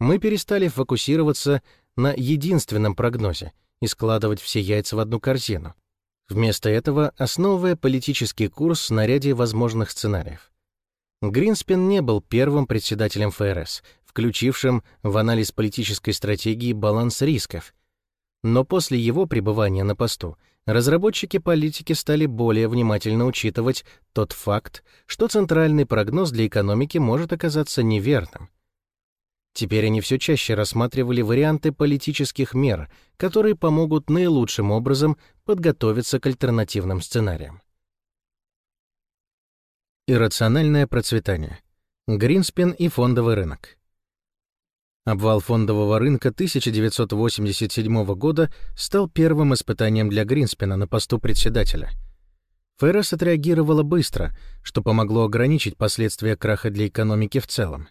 Мы перестали фокусироваться на единственном прогнозе и складывать все яйца в одну корзину. Вместо этого основывая политический курс на ряде возможных сценариев. Гринспен не был первым председателем ФРС, включившим в анализ политической стратегии баланс рисков. Но после его пребывания на посту разработчики политики стали более внимательно учитывать тот факт, что центральный прогноз для экономики может оказаться неверным. Теперь они все чаще рассматривали варианты политических мер, которые помогут наилучшим образом подготовиться к альтернативным сценариям. Иррациональное процветание. Гринспен и фондовый рынок. Обвал фондового рынка 1987 года стал первым испытанием для Гринспена на посту председателя. ФРС отреагировала быстро, что помогло ограничить последствия краха для экономики в целом.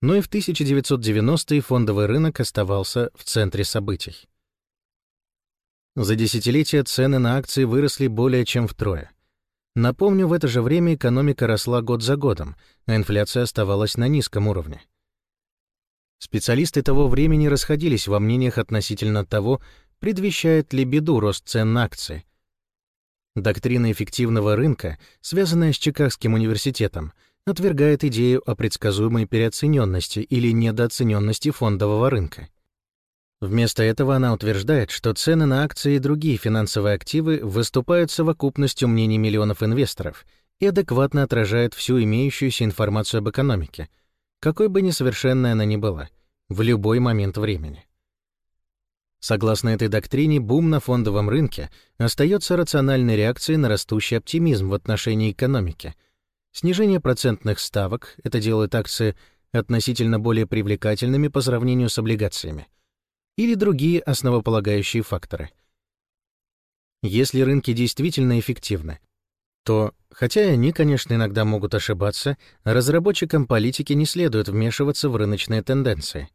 Но и в 1990-е фондовый рынок оставался в центре событий. За десятилетия цены на акции выросли более чем втрое. Напомню, в это же время экономика росла год за годом, а инфляция оставалась на низком уровне. Специалисты того времени расходились во мнениях относительно того, предвещает ли беду рост цен на акции. Доктрина эффективного рынка, связанная с Чикагским университетом, отвергает идею о предсказуемой переоцененности или недооцененности фондового рынка. Вместо этого она утверждает, что цены на акции и другие финансовые активы выступают совокупностью мнений миллионов инвесторов и адекватно отражают всю имеющуюся информацию об экономике — какой бы несовершенной она ни была, в любой момент времени. Согласно этой доктрине, бум на фондовом рынке остается рациональной реакцией на растущий оптимизм в отношении экономики. Снижение процентных ставок — это делает акции относительно более привлекательными по сравнению с облигациями. Или другие основополагающие факторы. Если рынки действительно эффективны, то, хотя они, конечно, иногда могут ошибаться, разработчикам политики не следует вмешиваться в рыночные тенденции.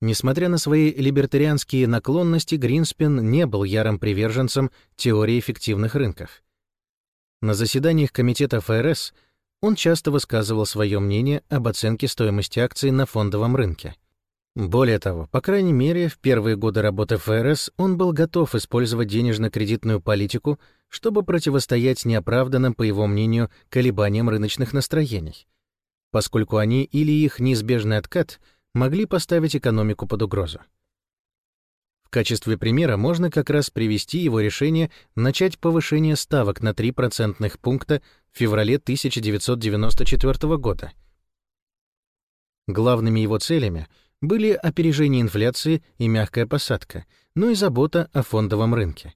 Несмотря на свои либертарианские наклонности, Гринспен не был ярым приверженцем теории эффективных рынков. На заседаниях комитета ФРС он часто высказывал свое мнение об оценке стоимости акций на фондовом рынке — более того, по крайней мере, в первые годы работы ФРС он был готов использовать денежно-кредитную политику, чтобы противостоять неоправданным, по его мнению, колебаниям рыночных настроений, поскольку они или их неизбежный откат могли поставить экономику под угрозу. В качестве примера можно как раз привести его решение начать повышение ставок на 3 процентных пункта в феврале 1994 года. Главными его целями — были опережение инфляции и мягкая посадка, но и забота о фондовом рынке.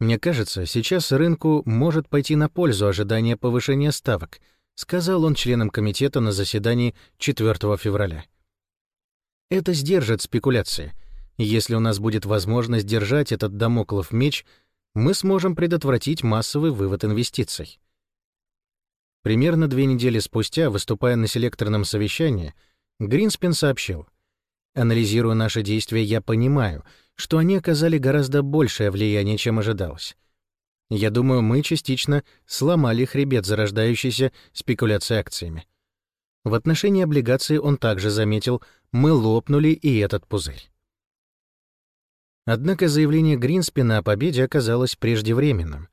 Мне кажется, сейчас рынку может пойти на пользу ожидания повышения ставок, сказал он членам комитета на заседании 4 февраля. Это сдержит спекуляции. Если у нас будет возможность держать этот домоклов меч, мы сможем предотвратить массовый вывод инвестиций. Примерно две недели спустя, выступая на селекторном совещании, Гринспен сообщил, «Анализируя наши действия, я понимаю, что они оказали гораздо большее влияние, чем ожидалось. Я думаю, мы частично сломали хребет зарождающейся спекуляции акциями. В отношении облигаций он также заметил, мы лопнули и этот пузырь. Однако заявление Гринспена о победе оказалось преждевременным.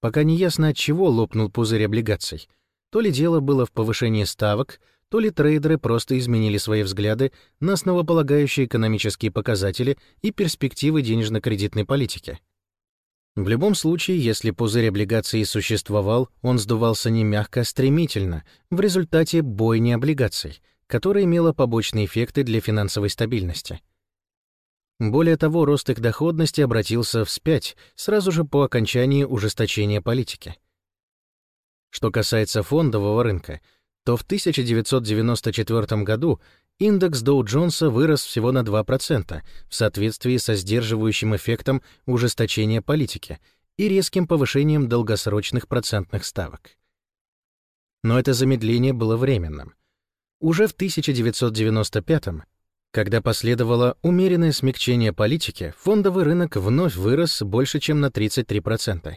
Пока не ясно, от чего лопнул пузырь облигаций. То ли дело было в повышении ставок, то ли трейдеры просто изменили свои взгляды на основополагающие экономические показатели и перспективы денежно-кредитной политики. В любом случае, если пузырь облигаций существовал, он сдувался не мягко, а стремительно, в результате бойни облигаций, которая имела побочные эффекты для финансовой стабильности. Более того, рост их доходности обратился вспять сразу же по окончании ужесточения политики. Что касается фондового рынка, то в 1994 году индекс Доу-Джонса вырос всего на 2% в соответствии со сдерживающим эффектом ужесточения политики и резким повышением долгосрочных процентных ставок. Но это замедление было временным. Уже в 1995 когда последовало умеренное смягчение политики, фондовый рынок вновь вырос больше, чем на 33%.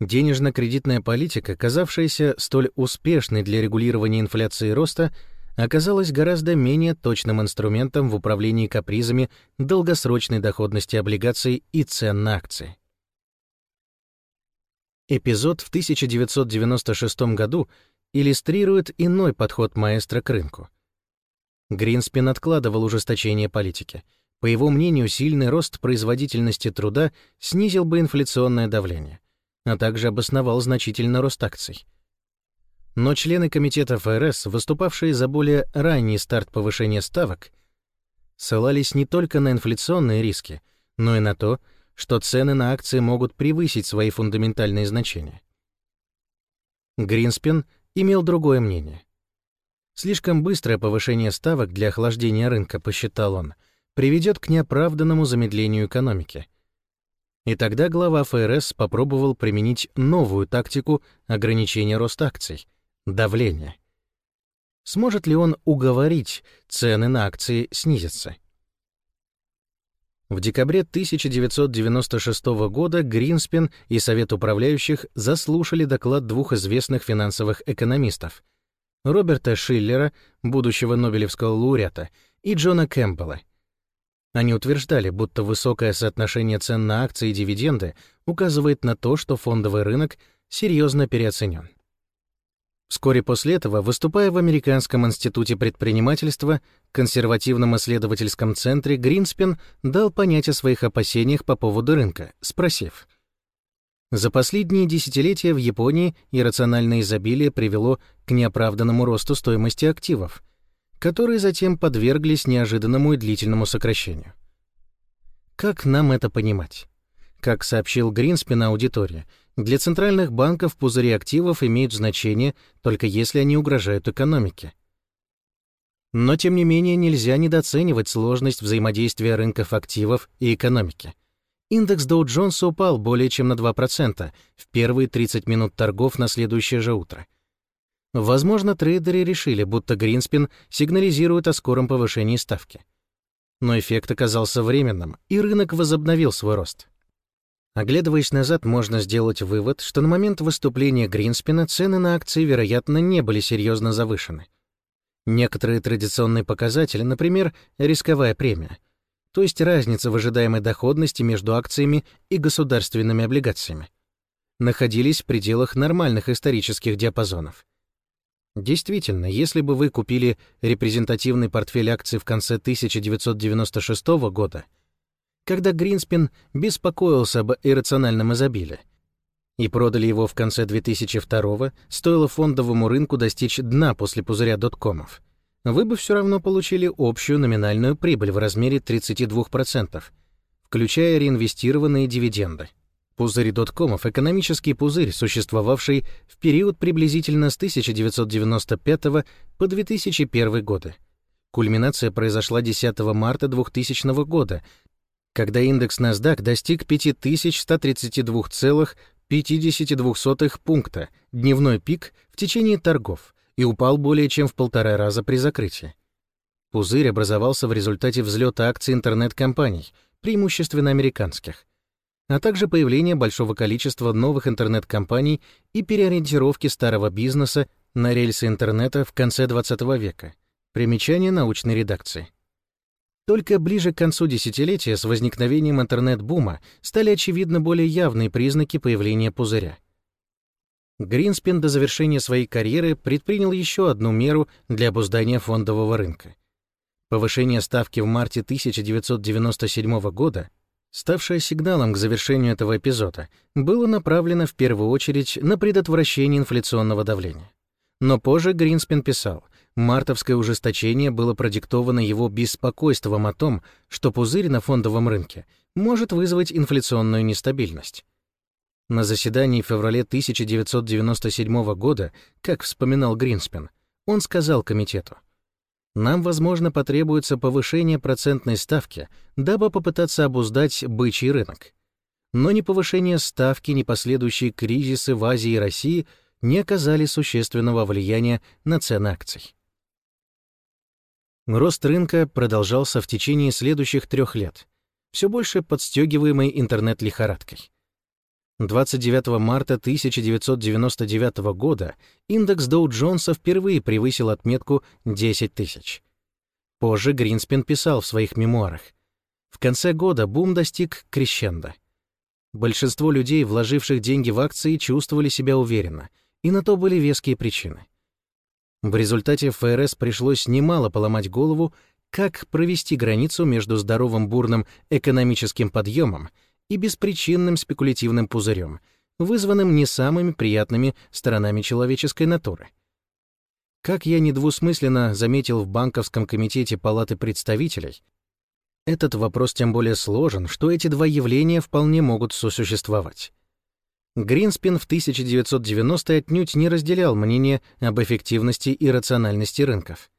Денежно-кредитная политика, казавшаяся столь успешной для регулирования инфляции и роста, оказалась гораздо менее точным инструментом в управлении капризами долгосрочной доходности облигаций и цен на акции. Эпизод в 1996 году иллюстрирует иной подход маэстро к рынку. Гринспен откладывал ужесточение политики, По его мнению, сильный рост производительности труда снизил бы инфляционное давление, а также обосновал значительный рост акций. Но члены комитета ФРС, выступавшие за более ранний старт повышения ставок, ссылались не только на инфляционные риски, но и на то, что цены на акции могут превысить свои фундаментальные значения. Гринспен имел другое мнение. Слишком быстрое повышение ставок для охлаждения рынка, посчитал он, приведет к неоправданному замедлению экономики. И тогда глава ФРС попробовал применить новую тактику ограничения роста акций — давление. Сможет ли он уговорить цены на акции снизиться? В декабре 1996 года Гринспен и Совет управляющих заслушали доклад двух известных финансовых экономистов — Роберта Шиллера, будущего Нобелевского лауреата, и Джона Кэмпбелла. Они утверждали, будто высокое соотношение цен на акции и дивиденды указывает на то, что фондовый рынок серьезно переоценен. Вскоре после этого, выступая в Американском институте предпринимательства, консервативном исследовательском центре, Гринспен дал понять о своих опасениях по поводу рынка, спросив, «За последние десятилетия в Японии иррациональное изобилие привело к неоправданному росту стоимости активов, которые затем подверглись неожиданному и длительному сокращению. Как нам это понимать? Как сообщил Гринспен аудитории, для центральных банков пузыри активов имеют значение только если они угрожают экономике. Но, тем не менее, нельзя недооценивать сложность взаимодействия рынков активов и экономики. Индекс Dow Jones упал более чем на 2% в первые 30 минут торгов на следующее же утро. Возможно, трейдеры решили, будто Гринспен сигнализирует о скором повышении ставки. Но эффект оказался временным, и рынок возобновил свой рост. Оглядываясь назад, можно сделать вывод, что на момент выступления Гринспена цены на акции, вероятно, не были серьезно завышены. Некоторые традиционные показатели, например, рисковая премия, то есть разница в ожидаемой доходности между акциями и государственными облигациями, находились в пределах нормальных исторических диапазонов. Действительно, если бы вы купили репрезентативный портфель акций в конце 1996 года — когда Гринспен беспокоился об иррациональном изобилии. И продали его в конце 2002 стоило фондовому рынку достичь дна после пузыря доткомов. Вы бы все равно получили общую номинальную прибыль в размере 32%, включая реинвестированные дивиденды. Пузырь доткомов — экономический пузырь, существовавший в период приблизительно с 1995 по 2001 годы. Кульминация произошла 10 марта 2000 года, когда индекс NASDAQ достиг 5132,52 пункта, дневной пик в течение торгов, и упал более чем в полтора раза при закрытии. Пузырь образовался в результате взлета акций интернет-компаний, преимущественно американских, а также появления большого количества новых интернет-компаний и переориентировки старого бизнеса на рельсы интернета в конце XX века. Примечание научной редакции. Только ближе к концу десятилетия с возникновением интернет-бума стали очевидны более явные признаки появления пузыря. Гринспен до завершения своей карьеры предпринял еще одну меру для обуздания фондового рынка. Повышение ставки в марте 1997 года, ставшее сигналом к завершению этого эпизода, было направлено в первую очередь на предотвращение инфляционного давления. Но позже Гринспен писал — Мартовское ужесточение было продиктовано его беспокойством о том, что пузырь на фондовом рынке может вызвать инфляционную нестабильность. На заседании в феврале 1997 года, как вспоминал Гринспен, он сказал комитету, «Нам, возможно, потребуется повышение процентной ставки, дабы попытаться обуздать бычий рынок. Но ни повышение ставки, ни последующие кризисы в Азии и России не оказали существенного влияния на цены акций. Рост рынка продолжался в течение следующих трех лет, все больше подстегиваемый интернет-лихорадкой. 29 марта 1999 года индекс Доу Джонса впервые превысил отметку 10 тысяч. Позже Гринспен писал в своих мемуарах. В конце года бум достиг крещенда. Большинство людей, вложивших деньги в акции, чувствовали себя уверенно, и на то были веские причины. В результате ФРС пришлось немало поломать голову, как провести границу между здоровым бурным экономическим подъемом и беспричинным спекулятивным пузырем, вызванным не самыми приятными сторонами человеческой натуры. Как я недвусмысленно заметил в Банковском комитете Палаты представителей, этот вопрос тем более сложен, что эти два явления вполне могут сосуществовать. Гринспен в 1990-е отнюдь не разделял мнение об эффективности и рациональности рынков.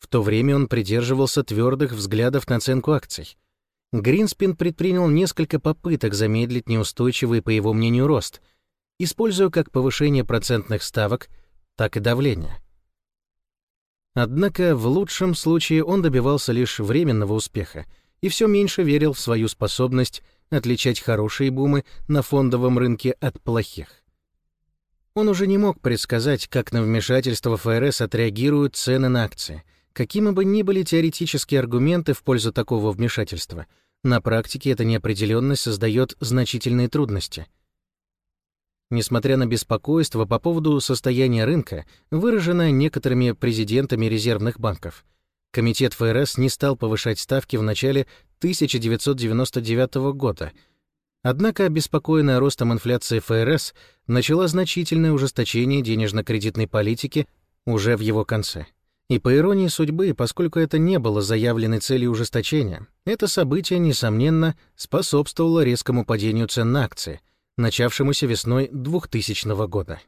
В то время он придерживался твердых взглядов на оценку акций. Гринспен предпринял несколько попыток замедлить неустойчивый, по его мнению, рост, используя как повышение процентных ставок, так и давление. Однако в лучшем случае он добивался лишь временного успеха и все меньше верил в свою способность отличать хорошие бумы на фондовом рынке от плохих. Он уже не мог предсказать, как на вмешательство ФРС отреагируют цены на акции. Какими бы ни были теоретические аргументы в пользу такого вмешательства, на практике эта неопределенность создает значительные трудности. Несмотря на беспокойство по поводу состояния рынка, выраженное некоторыми президентами резервных банков, Комитет ФРС не стал повышать ставки в начале 1999 года. Однако, обеспокоенная ростом инфляции ФРС, начала значительное ужесточение денежно-кредитной политики уже в его конце. И по иронии судьбы, поскольку это не было заявленной целью ужесточения, это событие, несомненно, способствовало резкому падению цен на акции, начавшемуся весной 2000 года.